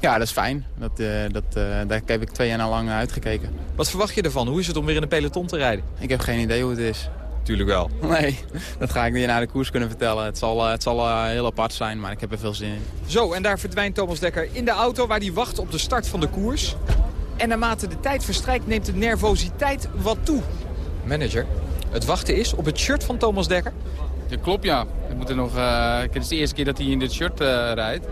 [SPEAKER 25] Ja, dat is fijn. Dat, dat, daar heb ik twee jaar lang uitgekeken.
[SPEAKER 22] Wat verwacht je ervan? Hoe is het om weer in een peloton te rijden?
[SPEAKER 25] Ik heb geen idee hoe het is.
[SPEAKER 22] Tuurlijk wel.
[SPEAKER 25] Nee, dat ga ik niet naar de koers kunnen vertellen. Het zal, het zal uh, heel apart zijn, maar ik heb er veel zin in.
[SPEAKER 22] Zo, en daar verdwijnt Thomas Dekker in de auto waar hij wacht op de start van de koers. En naarmate de tijd verstrijkt neemt de nervositeit wat toe. Manager, het wachten is op het shirt van Thomas Dekker?
[SPEAKER 25] Ja, klopt ja. Ik moet er nog, uh, het is de eerste keer dat hij in dit shirt uh, rijdt.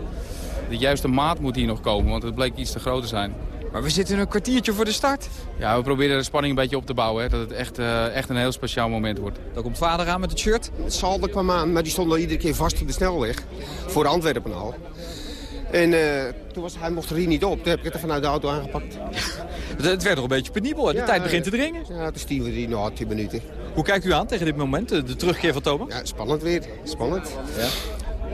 [SPEAKER 25] De juiste maat moet hier nog komen, want het bleek iets te groot te zijn.
[SPEAKER 22] Maar we zitten een kwartiertje voor de start.
[SPEAKER 25] Ja, we proberen de spanning een beetje op te bouwen. Hè, dat het echt, uh, echt een heel speciaal moment wordt.
[SPEAKER 22] Dan komt vader aan met het shirt.
[SPEAKER 27] Het Salder kwam aan, maar die stond al iedere keer vast op de snelweg. Voor Antwerpen al. En uh, toen was, hij mocht er hier niet op. Toen heb ik het er vanuit de auto aangepakt.
[SPEAKER 22] het werd nog een beetje penibel. Hè? De ja, tijd begint te dringen.
[SPEAKER 27] Ja, toen stien we die nog 10 minuten.
[SPEAKER 22] Hoe kijkt u aan tegen dit moment, de, de terugkeer van Thomas?
[SPEAKER 27] Ja, spannend weer. Spannend. Ja.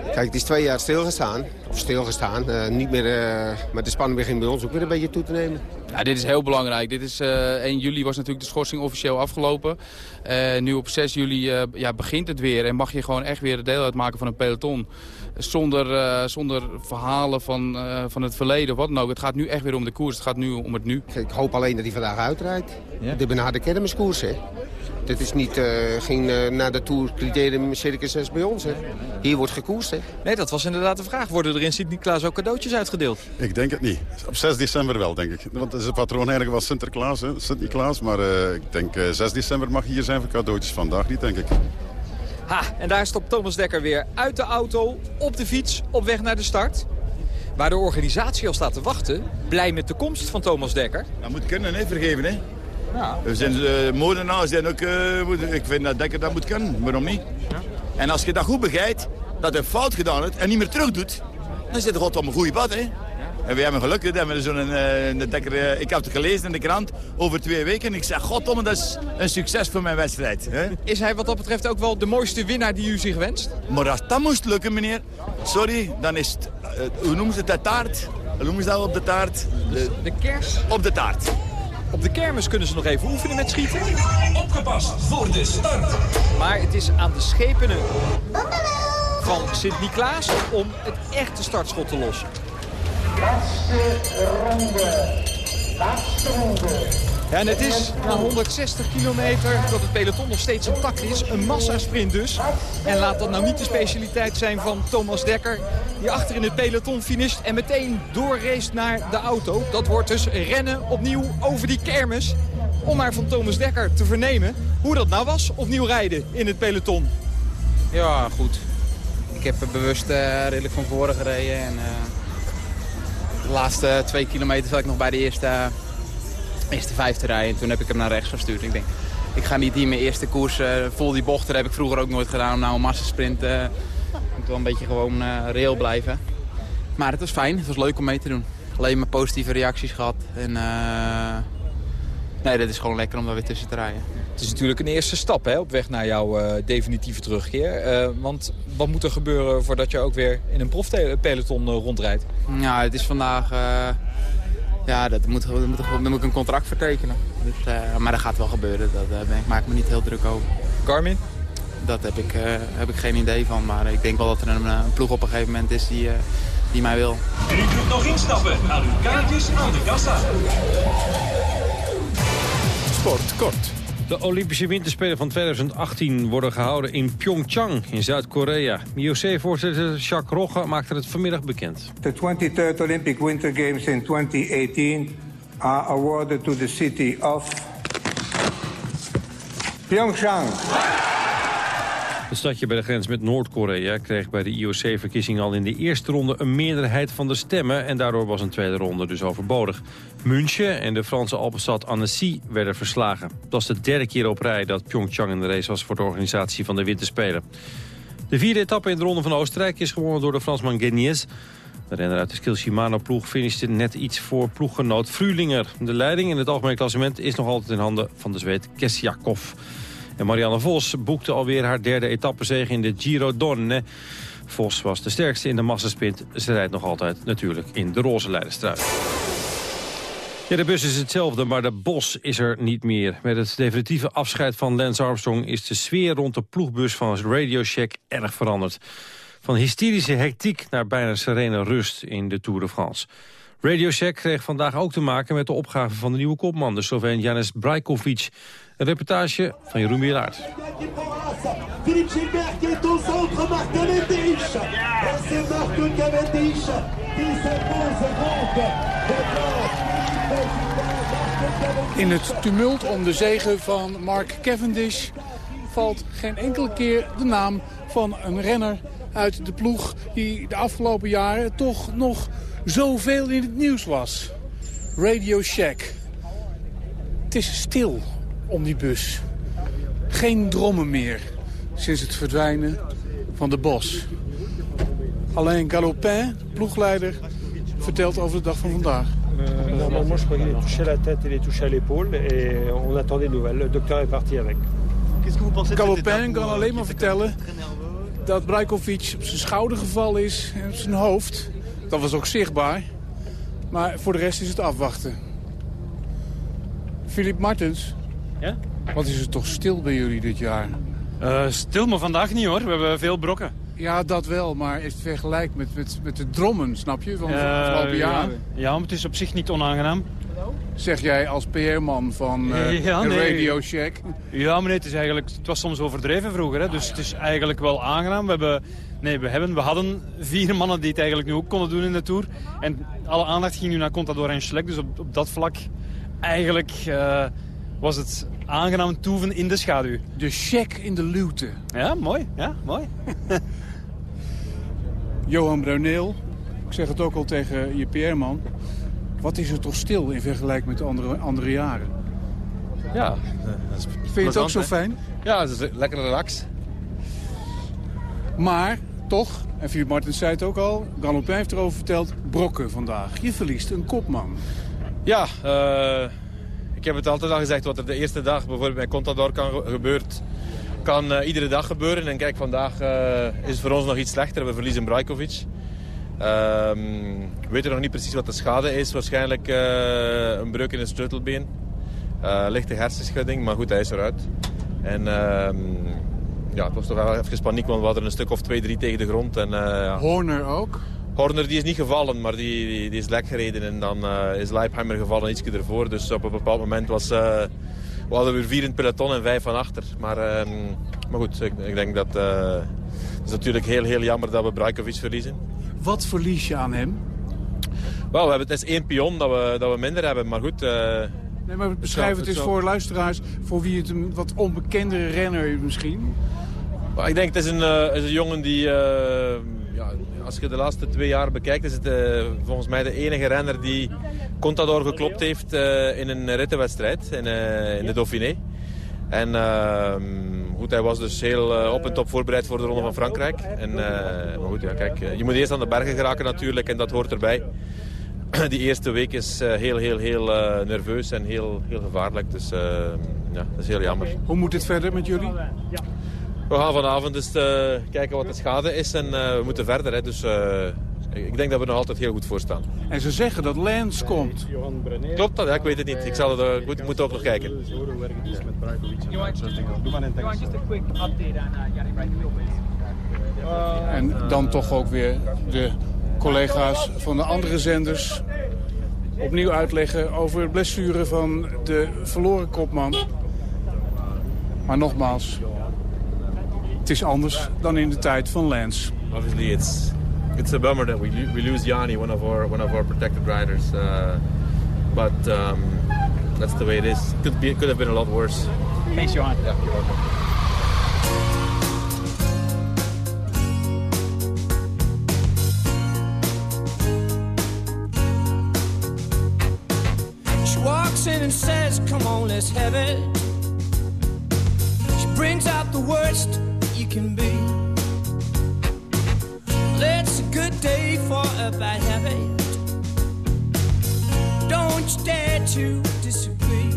[SPEAKER 27] Kijk, het is twee jaar stilgestaan. Of stilgestaan. Uh, niet meer, uh, maar de spanning begint bij ons ook weer een beetje toe te nemen.
[SPEAKER 25] Ja, dit is heel belangrijk. Dit is, uh, 1 juli was natuurlijk de schorsing officieel afgelopen. nu op 6 juli ja, begint het weer. En mag je gewoon echt weer deel uitmaken van een peloton. Zonder, zonder verhalen van, van het verleden, wat dan ook. Het gaat nu echt weer om de koers. Het gaat nu om het nu.
[SPEAKER 27] Ik hoop alleen dat hij vandaag uitrijdt. Ja? De benade kermiskoers, hè. Dit is niet, eh, geen uh, naar de Tour criterium Circus 6 bij ons. Hè. Hier wordt gekoerst. Hè.
[SPEAKER 22] Nee, dat was inderdaad de vraag. Worden er in Sint-Niklaas ook cadeautjes uitgedeeld?
[SPEAKER 28] Ik denk het niet. Op 6 december wel, denk ik. Want het is het patroon eigenlijk was Sinterklaas, Sint-Niklaas. Maar uh, ik denk 6 december mag hier zijn voor cadeautjes. Vandaag niet, denk ik.
[SPEAKER 22] Ha, en daar stopt Thomas Dekker weer uit de auto, op de fiets, op weg naar de start. Waar de organisatie al staat te wachten, blij met de komst van Thomas Dekker.
[SPEAKER 29] Dat moet kunnen, hè, vergeven. Hè. Ja. We zijn uh, moordenaars zijn ook, uh, ik vind dat Dekker dat moet kunnen. Waarom niet? Ja. En als je dat goed begrijpt, dat hij fout gedaan heeft en niet meer terug doet, dan zit God op een goede pad. Hè. En we hebben geluk, dat we zo'n uh, dekker, ik heb het gelezen in de krant over twee weken. En ik zeg, goddomme, dat is een succes voor mijn wedstrijd. Hè?
[SPEAKER 22] Is hij wat dat betreft ook wel de mooiste winnaar die u zich wenst?
[SPEAKER 29] Maar als dat moest lukken, meneer, sorry, dan is het, hoe noemen ze het, de taart? Hoe noemen ze dat op de taart?
[SPEAKER 22] De, de kers?
[SPEAKER 29] Op de taart.
[SPEAKER 22] Op de kermis kunnen ze nog even oefenen met schieten.
[SPEAKER 21] Opgepast voor de start.
[SPEAKER 22] Maar het is aan de schepenen van Sint-Niklaas om het echte startschot te lossen.
[SPEAKER 30] Laatste ronde. Laatste ronde.
[SPEAKER 22] En het is na 160 kilometer dat het peloton nog steeds intact is. Een massasprint dus. En laat dat nou niet de specialiteit zijn van Thomas Dekker. Die achter in het peloton finisht en meteen doorrace naar de auto. Dat wordt dus rennen opnieuw over die kermis. Om maar van Thomas Dekker te vernemen hoe dat nou was opnieuw rijden in het peloton.
[SPEAKER 25] Ja, goed. Ik heb bewust uh, redelijk van voren gereden. En, uh, de laatste twee kilometer zat ik nog bij de eerste, eerste vijf te rijden. En toen heb ik hem naar rechts gestuurd. Ik denk, ik ga niet hier mijn eerste koers uh, vol die bochten. Heb ik vroeger ook nooit gedaan om nou een massasprint. Uh, moet wel een beetje gewoon uh, reëel blijven. Maar het was fijn. Het was leuk om mee te doen. Alleen maar positieve reacties gehad. En nee, dat is gewoon lekker om daar weer tussen te rijden.
[SPEAKER 22] Het is natuurlijk een eerste stap hè, op weg naar jouw uh, definitieve terugkeer. Uh, want wat moet er gebeuren voordat je ook weer in een profpeloton rondrijdt?
[SPEAKER 25] Ja, het is vandaag... ja, dat moet, dat moet, dan moet ik een contract vertekenen. Dus, maar dat gaat wel gebeuren. Daar maak ik me niet heel druk over.
[SPEAKER 22] Garmin?
[SPEAKER 25] Dat heb ik, heb ik geen idee van. Maar ik denk wel dat er een, een ploeg op een gegeven moment is die, die mij wil.
[SPEAKER 21] En u kunt nog instappen. Haal uw kaartjes aan de kassa.
[SPEAKER 31] Sport kort.
[SPEAKER 8] De Olympische Winterspelen van 2018 worden gehouden in Pyeongchang in Zuid-Korea. IOC-voorzitter Jacques Rogge maakte het vanmiddag bekend.
[SPEAKER 32] The 23rd Olympic Winter Games in 2018 are awarded to the city of Pyeongchang.
[SPEAKER 8] Het stadje bij de grens met Noord-Korea kreeg bij de IOC-verkiezing al in de eerste ronde een meerderheid van de stemmen en daardoor was een tweede ronde dus overbodig. München en de Franse Alpenstad Annecy werden verslagen. Dat is de derde keer op rij dat Pyeongchang in de race was voor de organisatie van de Winterspelen. De vierde etappe in de ronde van Oostenrijk is gewonnen door de Fransman Geniez. De renner uit de Skill Shimano-ploeg finishte net iets voor ploeggenoot Frulinger. De leiding in het algemeen klassement is nog altijd in handen van de Zweed Kesjakov. En Marianne Vos boekte alweer haar derde etappezege in de Giro Donne. Vos was de sterkste in de massasprint. Ze rijdt nog altijd natuurlijk in de roze leiderstrui. Ja, de bus is hetzelfde, maar de bos is er niet meer. Met het definitieve afscheid van Lance Armstrong... is de sfeer rond de ploegbus van Radio Shack erg veranderd. Van hysterische hectiek naar bijna serene rust in de Tour de France. Radio Shack kreeg vandaag ook te maken met de opgave van de nieuwe kopman... de Sloveen Janis Brajkovic. Een reportage van Jeroen
[SPEAKER 33] s'impose
[SPEAKER 34] In het tumult om de zegen van Mark Cavendish valt geen enkele keer de naam van een renner uit de ploeg die de afgelopen jaren toch nog zoveel in het nieuws was. Radio Shack. Het is stil om die bus. Geen drommen meer sinds het verdwijnen van de bos. Alleen Galopin, ploegleider, vertelt over de dag van vandaag.
[SPEAKER 35] Euh, normalement, je crois qu'il est touché à la tête, il est touché à l'épaule et on attendait de nouvelles. Le docteur est parti avec.
[SPEAKER 34] Galopin kan alleen maar vertellen dat Brajkovic op zijn schouder gevallen is en op zijn hoofd. Dat was ook zichtbaar. Maar voor de rest is het afwachten. Philip Martens,
[SPEAKER 36] ja?
[SPEAKER 34] wat is het toch stil bij jullie dit jaar?
[SPEAKER 36] Uh, stil, maar vandaag niet hoor. We hebben veel brokken.
[SPEAKER 34] Ja, dat wel, maar is het vergelijk met, met, met de drommen, snap je, van de uh, afgelopen jaren?
[SPEAKER 36] Ja. ja, maar het is op zich niet onaangenaam.
[SPEAKER 34] Zeg jij als PR-man van uh,
[SPEAKER 35] Ja, nee.
[SPEAKER 34] Radio Shack.
[SPEAKER 35] Ja, maar nee, het, is eigenlijk, het was soms overdreven vroeger. Hè, dus het is eigenlijk wel aangenaam. We, hebben, nee, we, hebben, we hadden vier mannen die het eigenlijk nu ook konden doen in de Tour. En alle aandacht ging nu naar Contador en Schleck. Dus op, op dat vlak eigenlijk eh, was het aangenaam toeven in de schaduw.
[SPEAKER 34] De check in de luwte.
[SPEAKER 35] Ja, mooi. Ja, mooi.
[SPEAKER 34] Johan Bruineel, ik zeg het ook al tegen je PR-man. Wat is er toch stil in vergelijking met de andere, andere jaren?
[SPEAKER 37] Ja. Dat is
[SPEAKER 34] Vind je het ook zo fijn?
[SPEAKER 37] Ja, het is lekker relax.
[SPEAKER 34] Maar toch, en Philip Martens zei het ook al, Galopin heeft erover verteld, brokken vandaag. Je verliest een kopman.
[SPEAKER 37] Ja, uh, ik heb het altijd al gezegd. Wat er de eerste dag bijvoorbeeld bij Contador kan gebeurt, kan uh, iedere dag gebeuren. En kijk, vandaag uh, is het voor ons nog iets slechter. We verliezen Brajkovic. Um, we weten nog niet precies wat de schade is. Waarschijnlijk een breuk in het sleutelbeen. lichte hersenschudding, maar goed, hij is eruit. En ja, het was toch wel even paniek, want we hadden een stuk of twee, drie tegen de grond. En.
[SPEAKER 34] Horner ook?
[SPEAKER 37] Horner die is niet gevallen, maar die, die, die is lek gereden. En dan uh, is Leipheimer gevallen ietsje ervoor. Dus op een bepaald moment was, uh, we hadden weer vier in het peloton en vijf van achter. Maar, uh, maar goed, ik, ik, denk dat het is natuurlijk heel, heel jammer dat we Brajkovic verliezen.
[SPEAKER 34] Wat verlies je aan hem?
[SPEAKER 37] Wel, we hebben, het is één pion dat we, dat we minder hebben, maar goed...
[SPEAKER 34] nee, maar beschrijf het eens voor luisteraars, voor wie het een wat onbekendere renner is misschien.
[SPEAKER 37] Ik denk, het is een, is een jongen die ja, als je de laatste twee jaar bekijkt, is het uh, volgens mij de enige renner die Contador geklopt heeft uh, in een rittenwedstrijd in, uh, in de Dauphiné. En ehm, goed, hij was dus heel op en top voorbereid voor de Ronde van Frankrijk. En, maar goed, ja, kijk, je moet eerst aan de bergen geraken natuurlijk en dat hoort erbij. Die eerste week is heel, heel, heel nerveus en heel, heel gevaarlijk. Dus ja, dat is heel jammer.
[SPEAKER 34] Hoe moet het verder met jullie?
[SPEAKER 37] We gaan vanavond dus uh, kijken wat de schade is en uh, we moeten verder. Hè. Dus uh, ik denk dat we er nog altijd heel goed voor staan.
[SPEAKER 34] En ze zeggen dat Lance komt.
[SPEAKER 37] Klopt dat? Ja, ik weet het niet. Ik, zal het, ik moet, moet ook nog kijken.
[SPEAKER 34] En dan toch ook weer de collega's van de andere zenders opnieuw uitleggen over het blessure van de verloren kopman. Maar nogmaals, het is anders dan in de tijd van Lance.
[SPEAKER 37] Obviously it's it's a bummer that we we lose Yanni, one of our one of our protected riders. Uh, but um, that's the way it is. Could be could have been a lot worse.
[SPEAKER 35] Thanks, Johan.
[SPEAKER 37] Yeah, you're welcome.
[SPEAKER 38] She walks in and says, "Come on, let's have it." She brings out the worst can be. It's a good day for a bad habit. Don't you dare to disagree.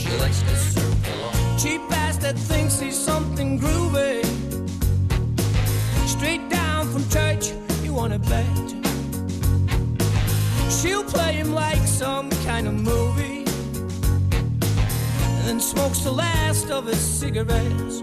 [SPEAKER 38] She likes to circle on. Cheap ass that thinks he's something groovy. Straight down from church, you wanna bet. She'll play him like some kind of movie. And then smokes the last of his cigarettes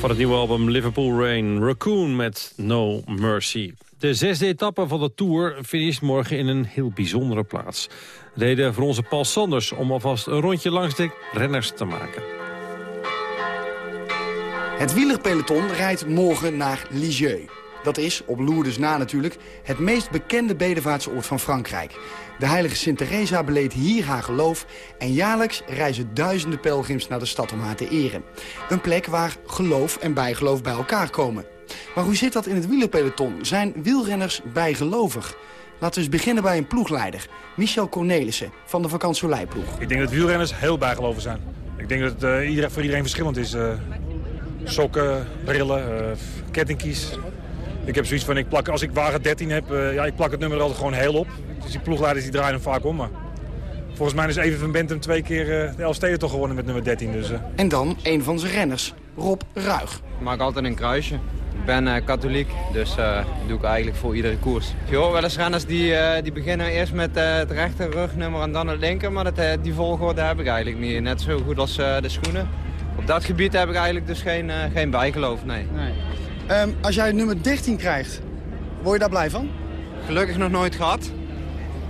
[SPEAKER 8] Van het nieuwe album Liverpool Rain, Raccoon met No Mercy. De zesde etappe van de Tour finisht morgen in een heel bijzondere plaats. Reden voor onze Paul Sanders om alvast een rondje langs de renners te maken.
[SPEAKER 39] Het wielerpeloton rijdt morgen naar Lisieux. Dat is, op Lourdes na natuurlijk, het meest bekende bedevaartsoord van Frankrijk. De heilige Sint-Teresa beleed hier haar geloof... en jaarlijks reizen duizenden pelgrims naar de stad om haar te eren. Een plek waar geloof en bijgeloof bij elkaar komen. Maar hoe zit dat in het wielerpeloton? Zijn wielrenners bijgelovig? Laten we eens beginnen bij een ploegleider. Michel Cornelissen van de Vakantsoleil-ploeg.
[SPEAKER 35] Ik denk dat wielrenners heel bijgeloven zijn. Ik denk dat het eh, voor iedereen verschillend is. eh, sokken, brillen, eh kettingkies. Ik heb zoiets van, ik plak, als ik wagen 13 heb, eh, ja, ik plak het nummer altijd gewoon heel op. Dus die ploegleiders die draaien hem vaak om. Maar volgens mij is Even van Bentum twee keer eh, de Elfsteden toch gewonnen met nummer 13. Dus, eh.
[SPEAKER 39] En dan een van zijn renners, Rob Ruig.
[SPEAKER 40] Ik maak altijd een kruisje. Ik ben eh, katholiek, dus eh, dat doe ik eigenlijk voor iedere koers. Je hoort wel eens renners die, eh, die beginnen eerst met eh, het rechter rugnummer en dan het linker. Maar dat, die volgorde heb ik eigenlijk niet. Net zo goed als eh, de schoenen. Op dat gebied heb ik eigenlijk dus geen, eh, geen bijgeloof, nee.
[SPEAKER 39] Ehm, als jij nummer 13 krijgt, word je daar blij van?
[SPEAKER 40] Gelukkig nog nooit gehad.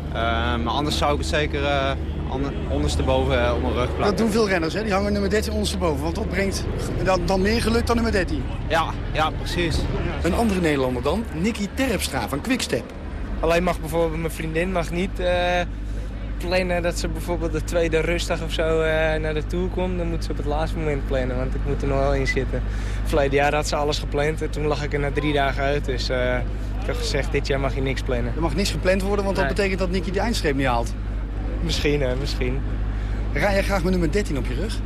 [SPEAKER 40] Eh, maar anders zou ik het zeker eh, ondersteboven eh, op mijn rug plakken.
[SPEAKER 39] Dat doen veel renners, hè? die hangen nummer 13 ondersteboven. Want dat brengt dan, dan meer geluk dan nummer 13.
[SPEAKER 40] Ja, ja, precies.
[SPEAKER 39] Een andere Nederlander dan, Nicky Terpstra van Quickstep.
[SPEAKER 18] Alleen mag bijvoorbeeld mijn vriendin mag niet eh, plannen dat ze bijvoorbeeld de tweede rustdag of zo eh, naar de Tour komt. Dan moet ze op het laatste moment plannen, want ik moet er nog wel in zitten. Verleden jaar had ze alles gepland en toen lag ik er na drie dagen uit. Dus eh, ik heb gezegd, dit jaar mag je niks plannen.
[SPEAKER 39] Er mag niks gepland worden, want dat
[SPEAKER 18] Nee.
[SPEAKER 39] betekent dat Nicky de eindstreep niet haalt.
[SPEAKER 18] Misschien, hè, misschien.
[SPEAKER 39] Rij jij graag met nummer 13 op je rug?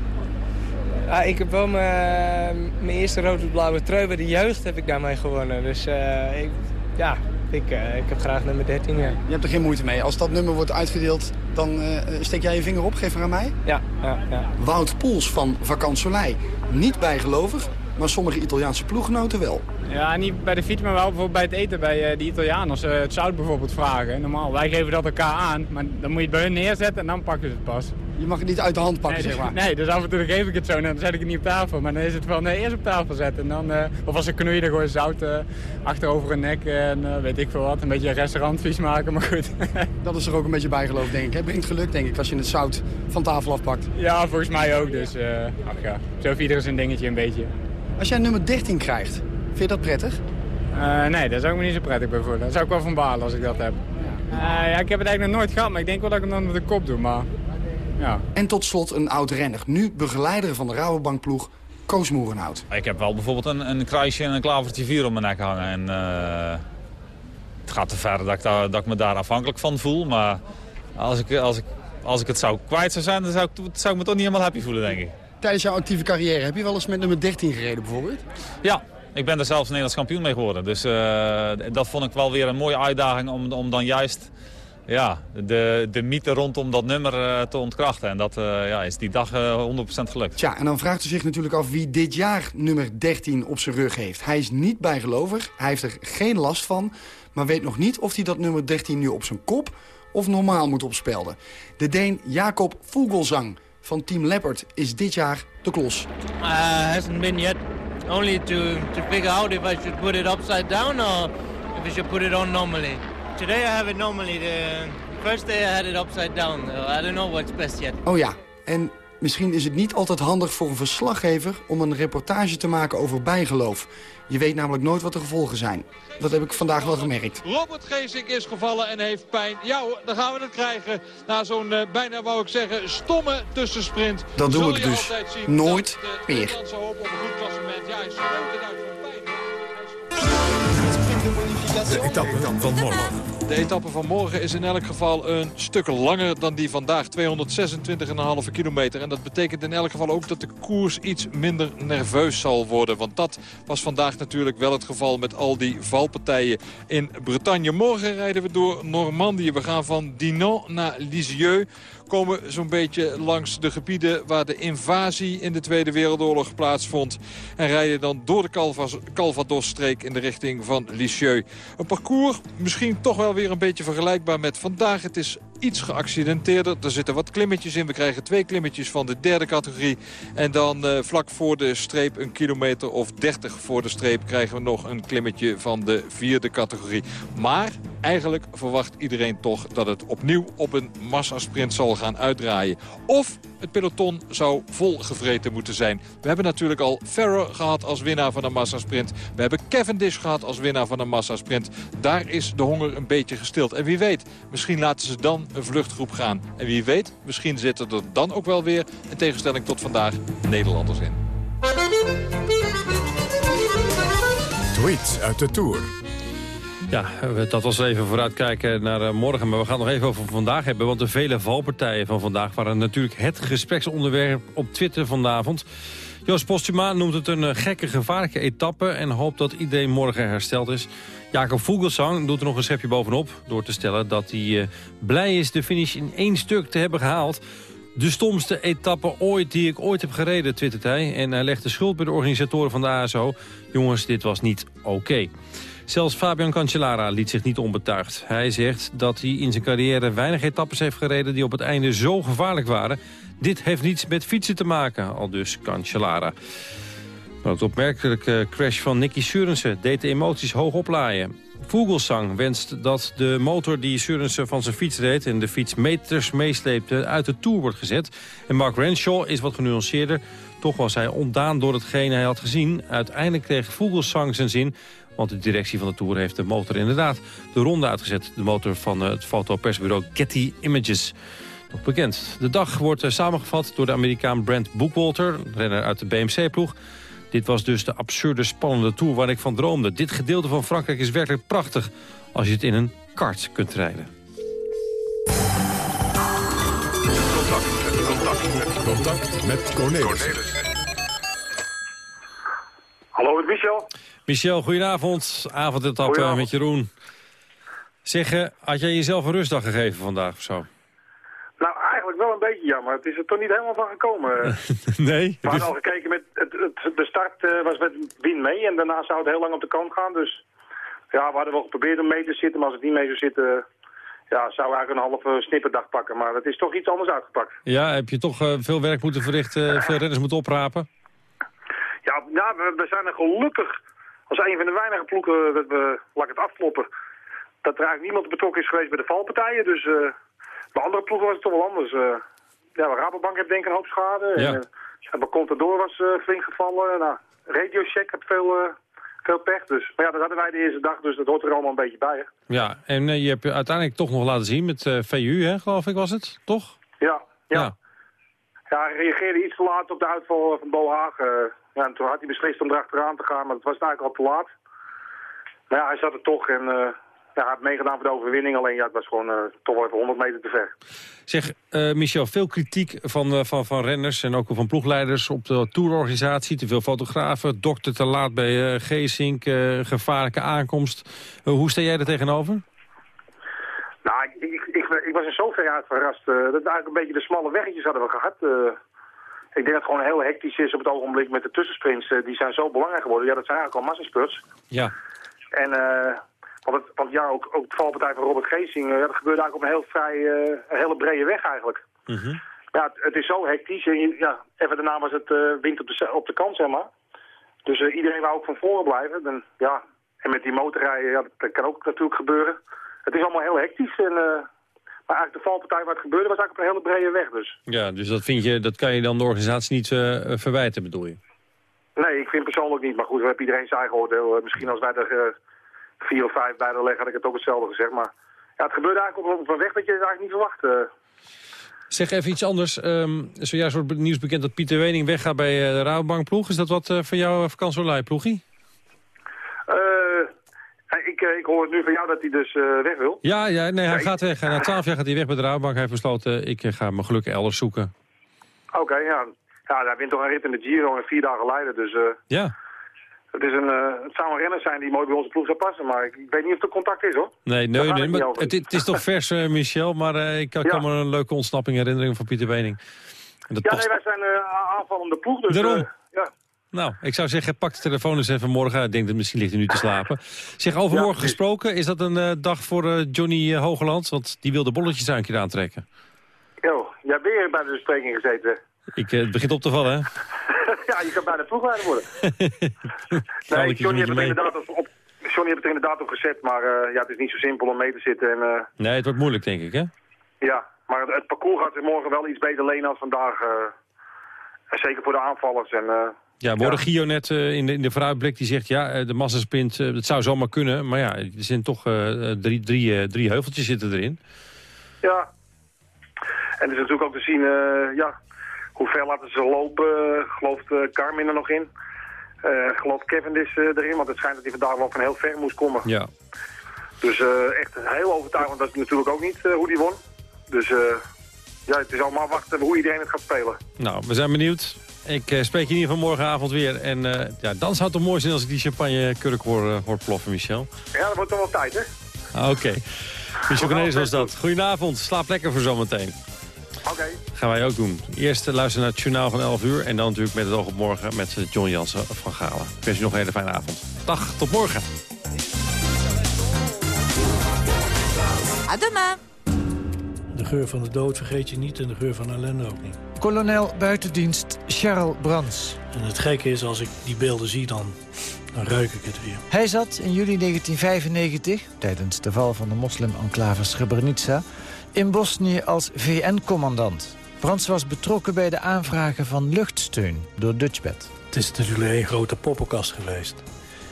[SPEAKER 18] Ah, ik heb wel mijn, mijn eerste rood-blauwe trui bij de jeugd heb ik daarmee gewonnen. Dus eh, ik, ja, ik, eh, ik heb graag nummer 13, ja.
[SPEAKER 39] Je hebt er geen moeite mee. Als dat nummer wordt uitgedeeld, dan eh, steek jij je vinger op, geef er aan mij.
[SPEAKER 18] Ja, ja, ja.
[SPEAKER 39] Wout Poels van Vakant Soleil. Niet bijgelovig, maar sommige Italiaanse ploeggenoten wel.
[SPEAKER 41] Ja, niet bij de fiets, maar wel bijvoorbeeld bij het eten bij eh, de Italianen. Als ze het zout bijvoorbeeld vragen. Normaal, wij geven dat elkaar aan, maar dan moet je het bij hun neerzetten en dan pakken ze het pas.
[SPEAKER 39] Je mag het niet uit de hand pakken,
[SPEAKER 41] nee,
[SPEAKER 39] zeg maar.
[SPEAKER 41] dus- Nee, dus af en toe geef ik het zo en dan zet ik het niet op tafel. Maar dan is het van nee, eerst op tafel zetten. En dan, eh, of als een knoei, dan gooi je zout eh, achterover een nek en eh, weet ik veel wat. Een beetje restaurantvies maken, maar goed.
[SPEAKER 39] Dat is er ook een beetje bijgeloof, denk ik. Het brengt geluk, denk ik, als je het zout van tafel afpakt.
[SPEAKER 41] ja, volgens mij ook. Dus ach ja, zo heeft iedereen zijn dingetje een beetje.
[SPEAKER 39] Als jij nummer 13 krijgt, vind je dat prettig?
[SPEAKER 41] Nee, daar zou ik me niet zo prettig bij voelen. Daar zou ik wel van balen als ik dat heb. Ja, ik heb het eigenlijk nog nooit gehad, maar ik denk wel dat ik hem dan met de kop doe. Maar ja.
[SPEAKER 39] En tot slot een oud renner, nu begeleider van de Rabobankploeg, Koos Moerenhout.
[SPEAKER 42] Ik heb wel bijvoorbeeld een, een kruisje en een klavertje vier om mijn nek hangen. En, eh, het gaat te ver dat ik, daar, dat ik me daar afhankelijk van voel. Maar als ik, als ik, als ik het zou kwijt zou zijn, dan zou ik, zou ik me toch niet helemaal happy voelen, denk ik.
[SPEAKER 39] Tijdens jouw actieve carrière heb je wel eens met nummer 13 gereden bijvoorbeeld?
[SPEAKER 42] Ja, ik ben er zelfs Nederlands kampioen mee geworden. Dus eh, dat vond ik wel weer een mooie uitdaging om, om dan juist ja, de, de mythe rondom dat nummer eh, te ontkrachten. En dat eh, ja, is die dag eh 100% gelukt.
[SPEAKER 39] Tja, en dan vraagt u zich natuurlijk af wie dit jaar nummer 13 op zijn rug heeft. Hij is niet bijgelovig, hij heeft er geen last van... maar weet nog niet of hij dat nummer 13 nu op zijn kop of normaal moet opspelden. De Deen Jacob Vogelsang van Team Leopard is dit jaar de klos.
[SPEAKER 43] Uh, hasn't been yet. Only to, to figure out if I should put it upside down or if I should put it on normally. Today I have it normally. The first day I had it upside down. I don't know what's best yet.
[SPEAKER 39] Oh ja, en misschien is het niet altijd handig voor een verslaggever... om een reportage te maken over bijgeloof. Je weet namelijk nooit wat de gevolgen zijn. Dat heb ik vandaag wel gemerkt.
[SPEAKER 44] Robert Geesink is gevallen en heeft pijn. Ja hoor, dan gaan we het krijgen. Na zo'n eh, bijna, wou ik zeggen, stomme tussensprint.
[SPEAKER 39] Dat doe
[SPEAKER 44] Zul
[SPEAKER 39] ik dus nooit
[SPEAKER 44] dat de
[SPEAKER 39] meer.
[SPEAKER 44] Nederlandse hoop op een goed klassement. Ja, hij schreeuwt het uit van pijn.
[SPEAKER 7] De etappe van morgen.
[SPEAKER 45] De
[SPEAKER 46] etappe van morgen is in elk geval een stuk langer dan die vandaag. 226,5 kilometer. En dat betekent in elk geval ook dat de koers iets minder nerveus zal worden. Want dat was vandaag natuurlijk wel het geval met al die valpartijen in Bretagne. Morgen rijden we door Normandië. We gaan van Dinan naar Lisieux komen zo'n beetje langs de gebieden waar de invasie in de Tweede Wereldoorlog plaatsvond. En rijden dan door de Calvados-streek in de richting van Lisieux. Een parcours misschien toch wel weer een beetje vergelijkbaar met vandaag. Het is iets geaccidenteerder. Er zitten wat klimmetjes in. We krijgen twee klimmetjes van de derde categorie. En dan uh, vlak voor de streep, een kilometer of 30 voor de streep... krijgen we nog een klimmetje van de vierde categorie. Maar eigenlijk verwacht iedereen toch dat het opnieuw op een massasprint zal gaan uitdraaien. Of het peloton zou volgevreten moeten zijn. We hebben natuurlijk al Ferrer gehad als winnaar van de massasprint. We hebben Cavendish gehad als winnaar van de massasprint. Daar is de honger een beetje gestild. En wie weet, misschien laten ze dan een vluchtgroep gaan. En wie weet, misschien zitten er dan ook wel weer, in tegenstelling tot vandaag, Nederlanders in.
[SPEAKER 7] Tweets uit de Tour.
[SPEAKER 8] Ja, dat was even vooruitkijken naar eh, morgen. Maar we gaan nog even over vandaag hebben. Want de vele valpartijen van vandaag waren natuurlijk het gespreksonderwerp op Twitter vanavond. Joost Postuma noemt het een eh, gekke, gevaarlijke etappe... en hoopt dat iedereen morgen hersteld is. Jacob Vogelsang doet er nog een schepje bovenop... door te stellen dat hij uh, blij is de finish in één stuk te hebben gehaald. De stomste etappe ooit die ik ooit heb gereden, twittert hij. En hij legt de schuld bij de organisatoren van de ASO. Jongens, dit was niet oké. Zelfs Fabian Cancellara liet zich niet onbetuigd. Hij zegt dat hij in zijn carrière weinig etappes heeft gereden... die op het einde zo gevaarlijk waren. Dit heeft niets met fietsen te maken, al dus Cancellara. De opmerkelijke crash van Nicky Surensen deed de emoties hoog oplaaien. Vogelsang wenst dat de motor die Surensen van zijn fiets reed... en de fiets meters meesleepte uit de Tour wordt gezet. En Mark Renshaw is wat genuanceerder. Toch was hij ontdaan door hetgeen hij had gezien. Uiteindelijk kreeg Vogelsang zijn zin... Want de directie van de Tour heeft de motor inderdaad de ronde uitgezet. De motor van eh, het fotopersbureau Getty Images. Nog bekend. De dag wordt eh, samengevat door de Amerikaan Brent Bookwalter, renner uit de BMC-ploeg. Dit was dus de absurde spannende Tour waar ik van droomde. Dit gedeelte van Frankrijk is werkelijk prachtig als je het in een kart kunt rijden.
[SPEAKER 7] Contact, met, Cornelis.
[SPEAKER 47] Het Michel.
[SPEAKER 8] Michel, goedenavond. Avondetappe met Jeroen. Zeggen, had jij jezelf een rustdag gegeven vandaag of zo?
[SPEAKER 47] Nou, eigenlijk wel een beetje jammer. Het is er toch niet helemaal van gekomen.
[SPEAKER 8] nee?
[SPEAKER 47] We hadden al gekeken met... Het, het, de start uh, was met Wien mee en daarna zou het heel lang op de kant gaan. Dus ja, we hadden wel geprobeerd om mee te zitten, maar als het niet mee zou zitten... Ja, zou eigenlijk een halve snipperdag pakken. Maar het is toch iets anders uitgepakt.
[SPEAKER 8] Ja, heb je toch uh, veel werk moeten verrichten, veel renners moeten oprapen?
[SPEAKER 47] Ja, ja we, we zijn er gelukkig als een van de weinige ploegen, dat we, laat ik het afkloppen, dat er eigenlijk niemand betrokken is geweest bij de valpartijen. Dus uh, bij andere ploegen was het toch wel anders. Uh, ja, Rabobank heeft denk ik een hoop schade.
[SPEAKER 8] Ja.
[SPEAKER 47] En, uh, bij Contador was uh, flink gevallen. Nou, Radio Check heeft veel, veel pech. Dus. Maar ja, dat hadden wij de eerste dag, dus dat hoort er allemaal een beetje bij. Hè.
[SPEAKER 8] Ja, en je hebt je uiteindelijk toch nog laten zien met VU, hè, geloof ik was het, toch?
[SPEAKER 47] Ja, ja. ja. Ja hij reageerde iets te laat op de uitval van Bo Haag. Ja, en toen had hij beslist om erachteraan te gaan, maar het was eigenlijk al te laat. Maar ja, hij zat er toch en uh, ja, hij had meegedaan voor de overwinning. Alleen ja, het was gewoon uh, toch wel even 100 meter te ver.
[SPEAKER 8] Zeg, uh, Michel, veel kritiek van, van, van renners en ook van ploegleiders op de tourorganisatie. Te veel fotografen, dokter te laat bij Geesink, gevaarlijke aankomst. hoe sta jij er tegenover?
[SPEAKER 47] Nou, ik, ik, ik, ik was in zoverre uit verrast. dat eigenlijk een beetje de smalle weggetjes hadden we gehad. Ik denk dat het gewoon heel hectisch is op het ogenblik met de tussensprints. Uh, die zijn zo belangrijk geworden. Ja, dat zijn eigenlijk al massaspurts.
[SPEAKER 8] Ja.
[SPEAKER 47] En, uh, want, het, want ja, ook, ook de valpartij van Robert Geesing, uh, dat gebeurde eigenlijk op een heel vrij, een hele brede weg eigenlijk.
[SPEAKER 8] Mm -hmm.
[SPEAKER 47] Ja, het, het, is zo hectisch. En ja, even daarna was het wind op de, op de kant, zeg maar. Dus iedereen wou ook van voren blijven. Dan, ja, en met die motorrijden, ja, dat, dat, kan ook natuurlijk gebeuren. Het is allemaal heel hectisch en maar eigenlijk de valpartij waar het gebeurde was eigenlijk op een hele brede weg dus.
[SPEAKER 8] Ja, dus dat, vind je, dat kan je dan de organisatie niet uh, verwijten, bedoel je?
[SPEAKER 47] Nee, ik vind persoonlijk niet. Maar goed, we hebben iedereen zijn eigen oordeel. Uh, misschien als wij er uh, vier of vijf bij leggen, had ik het ook hetzelfde gezegd. Maar ja, het gebeurde eigenlijk op, een weg dat je het eigenlijk niet verwacht.
[SPEAKER 8] Zeg even iets anders. Um, zojuist wordt nieuws bekend dat Pieter Wening weggaat bij de Rabobankploeg. Is dat wat voor jou vakantie ploegie?
[SPEAKER 47] Hey, ik, eh, ik hoor het nu van jou dat hij dus eh, weg wil.
[SPEAKER 8] Ja, ja nee, hij gaat weg. Na twaalf jaar gaat hij weg bij de Rabobank. Hij heeft besloten, ik eh, ga mijn geluk elders zoeken.
[SPEAKER 47] Oké, ja. Ja, hij wint toch een rit in de Giro en vier dagen leiden. Dus
[SPEAKER 8] Ja.
[SPEAKER 47] het, is een, het zou een renner zijn die mooi bij onze ploeg zou passen. Maar ik, ik weet niet of er contact is, hoor.
[SPEAKER 8] Nee, nee, nee
[SPEAKER 47] het
[SPEAKER 8] maar het, het is toch vers, Michel. Maar ik kan
[SPEAKER 47] Ja.
[SPEAKER 8] kan me een leuke ontsnapping herinneren van Pieter Wening. Dat
[SPEAKER 47] Ja,
[SPEAKER 8] past-
[SPEAKER 47] nee, wij zijn aanvallende ploeg. Dus,
[SPEAKER 8] Daarom.
[SPEAKER 47] ja.
[SPEAKER 8] Nou, ik zou zeggen, pak de telefoon eens even morgen. Ik denk dat misschien ligt hij nu te slapen. Zeg, overmorgen gesproken, is dat een eh, dag voor eh, Johnny eh, Hogeland? Want die wil de bolletjes een keer aantrekken.
[SPEAKER 47] Yo, jij hebt weer bij de bespreking gezeten.
[SPEAKER 8] Ik, het begint op te vallen, hè?
[SPEAKER 47] ja, je kan bijna ploegleider worden. Nee, Johnny heeft, inderdaad op, op, Johnny heeft het er inderdaad op gezet. Maar ja, het is niet zo simpel om mee te zitten. En,
[SPEAKER 8] Nee, het wordt moeilijk, denk ik, hè?
[SPEAKER 47] ja, maar het, het parcours gaat morgen wel iets beter lenen dan vandaag. zeker voor de aanvallers. En,
[SPEAKER 8] Ja, we hoorden Gio net eh, in, de, in de vooruitblik. Die zegt, ja, eh, de massasprint, eh, dat zou zomaar kunnen. Maar ja, er zijn toch eh, drie, drie, eh, drie heuveltjes zitten erin.
[SPEAKER 47] Ja. En het is natuurlijk ook te zien, eh, ja, hoe ver laten ze lopen. Eh, gelooft eh, Carmen er nog in? Eh gelooft Cavendish eh, erin? Want het schijnt dat hij vandaag wel van heel ver moest komen.
[SPEAKER 8] Ja.
[SPEAKER 47] Dus eh, echt heel overtuigend. Dat is natuurlijk ook niet eh, hoe die won. Dus eh, ja, het is allemaal wachten hoe iedereen het gaat spelen.
[SPEAKER 8] Nou, we zijn benieuwd. Ik eh, spreek je in ieder geval morgenavond weer. En eh, ja, dan zou het toch mooi zijn als ik die champagnekurk hoor, eh, hoor ploffen, Michel.
[SPEAKER 47] Ja, dat wordt toch wel tijd, hè?
[SPEAKER 8] Ah, Oké. Michel Cornelis was dat. Goedenavond. Slaap lekker voor zometeen.
[SPEAKER 47] Oké.
[SPEAKER 8] Gaan wij ook doen. Eerst luisteren naar het journaal van 11 uur. En dan natuurlijk met het oog op morgen met John Jansen van Galen. Ik wens je nog een hele fijne avond. Dag, tot morgen.
[SPEAKER 48] Demain.
[SPEAKER 49] De geur van de dood vergeet je niet en de geur van ellende ook niet.
[SPEAKER 50] Kolonel buitendienst Charles Brands.
[SPEAKER 49] En het gekke is, als ik die beelden zie, dan, dan ruik ik het weer.
[SPEAKER 50] Hij zat in juli 1995, tijdens de val van de moslim-enclave Srebrenica... in Bosnië als VN-commandant. Brands was betrokken bij de aanvragen van luchtsteun door Dutchbed.
[SPEAKER 49] Het is natuurlijk een grote poppenkast geweest.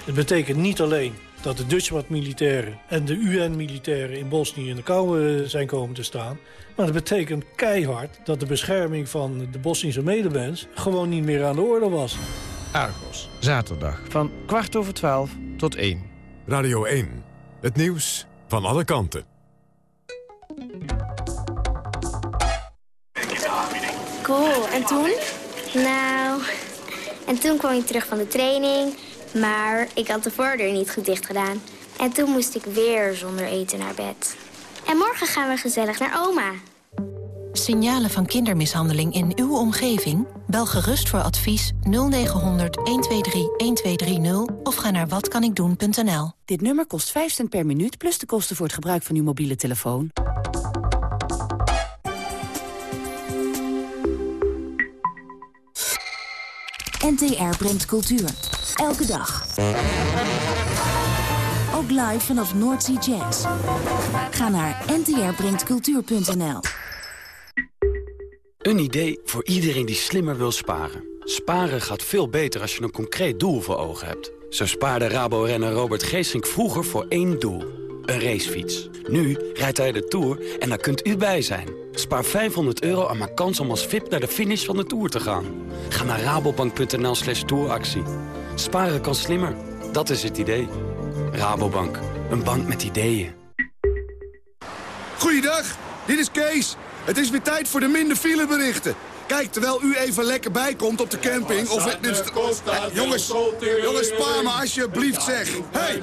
[SPEAKER 49] Het betekent niet alleen dat de Dutchbat-militairen en de UN-militairen in Bosnië in de kou eh, zijn komen te staan. Maar het betekent keihard dat de bescherming van de Bosnische medemens gewoon niet meer aan de orde was.
[SPEAKER 50] Argos, zaterdag van kwart over twaalf tot één.
[SPEAKER 7] Radio 1. Het nieuws van alle kanten.
[SPEAKER 51] Cool, en toen? Nou, en toen kwam ik terug van de training, maar ik had de voordeur niet goed dicht gedaan. En toen moest ik weer zonder eten naar bed. En morgen gaan we gezellig naar oma.
[SPEAKER 52] Signalen van kindermishandeling in uw omgeving? Bel gerust voor advies 0900 123 1230 of ga naar watkanikdoen.nl.
[SPEAKER 53] Dit nummer kost 5 cent per minuut plus de kosten voor het gebruik van uw mobiele telefoon. NTR brengt cultuur. Elke dag. Ook live vanaf Noordsea Jazz. Ga naar ntrbrengtcultuur.nl
[SPEAKER 54] Een idee voor iedereen die slimmer wil sparen. Sparen gaat veel beter als je een concreet doel voor ogen hebt. Zo spaarde Rabo-renner Robert Geesink vroeger voor één doel. Een racefiets. Nu rijdt hij de Tour en daar kunt u bij zijn. Spaar 500 euro en maak kans om als VIP naar de finish van de Tour te gaan. Ga naar rabobank.nl slash touractie. Sparen kan slimmer. Dat is het idee. Rabobank. Een bank met ideeën.
[SPEAKER 28] Goeiedag, dit is Kees. Het is weer tijd voor de minder fileberichten. Kijk, terwijl u even lekker bijkomt op de camping... of jongens, jongens, spaar me alsjeblieft, zeg. Hey!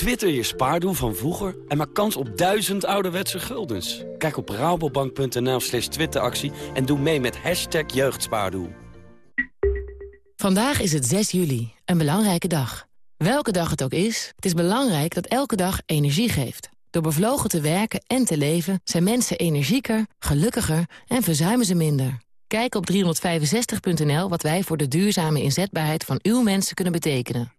[SPEAKER 54] Twitter je spaardoel van vroeger en maak kans op duizend ouderwetse guldens. Kijk op rabobank.nl slash twitteractie en doe mee met hashtag jeugdspaardoel.
[SPEAKER 55] Vandaag is het 6 juli, een belangrijke dag. Welke dag het ook is, het is belangrijk dat elke dag energie geeft. Door bevlogen te werken en te leven zijn mensen energieker, gelukkiger en verzuimen ze minder. Kijk op 365.nl wat wij voor de duurzame inzetbaarheid van uw mensen kunnen betekenen.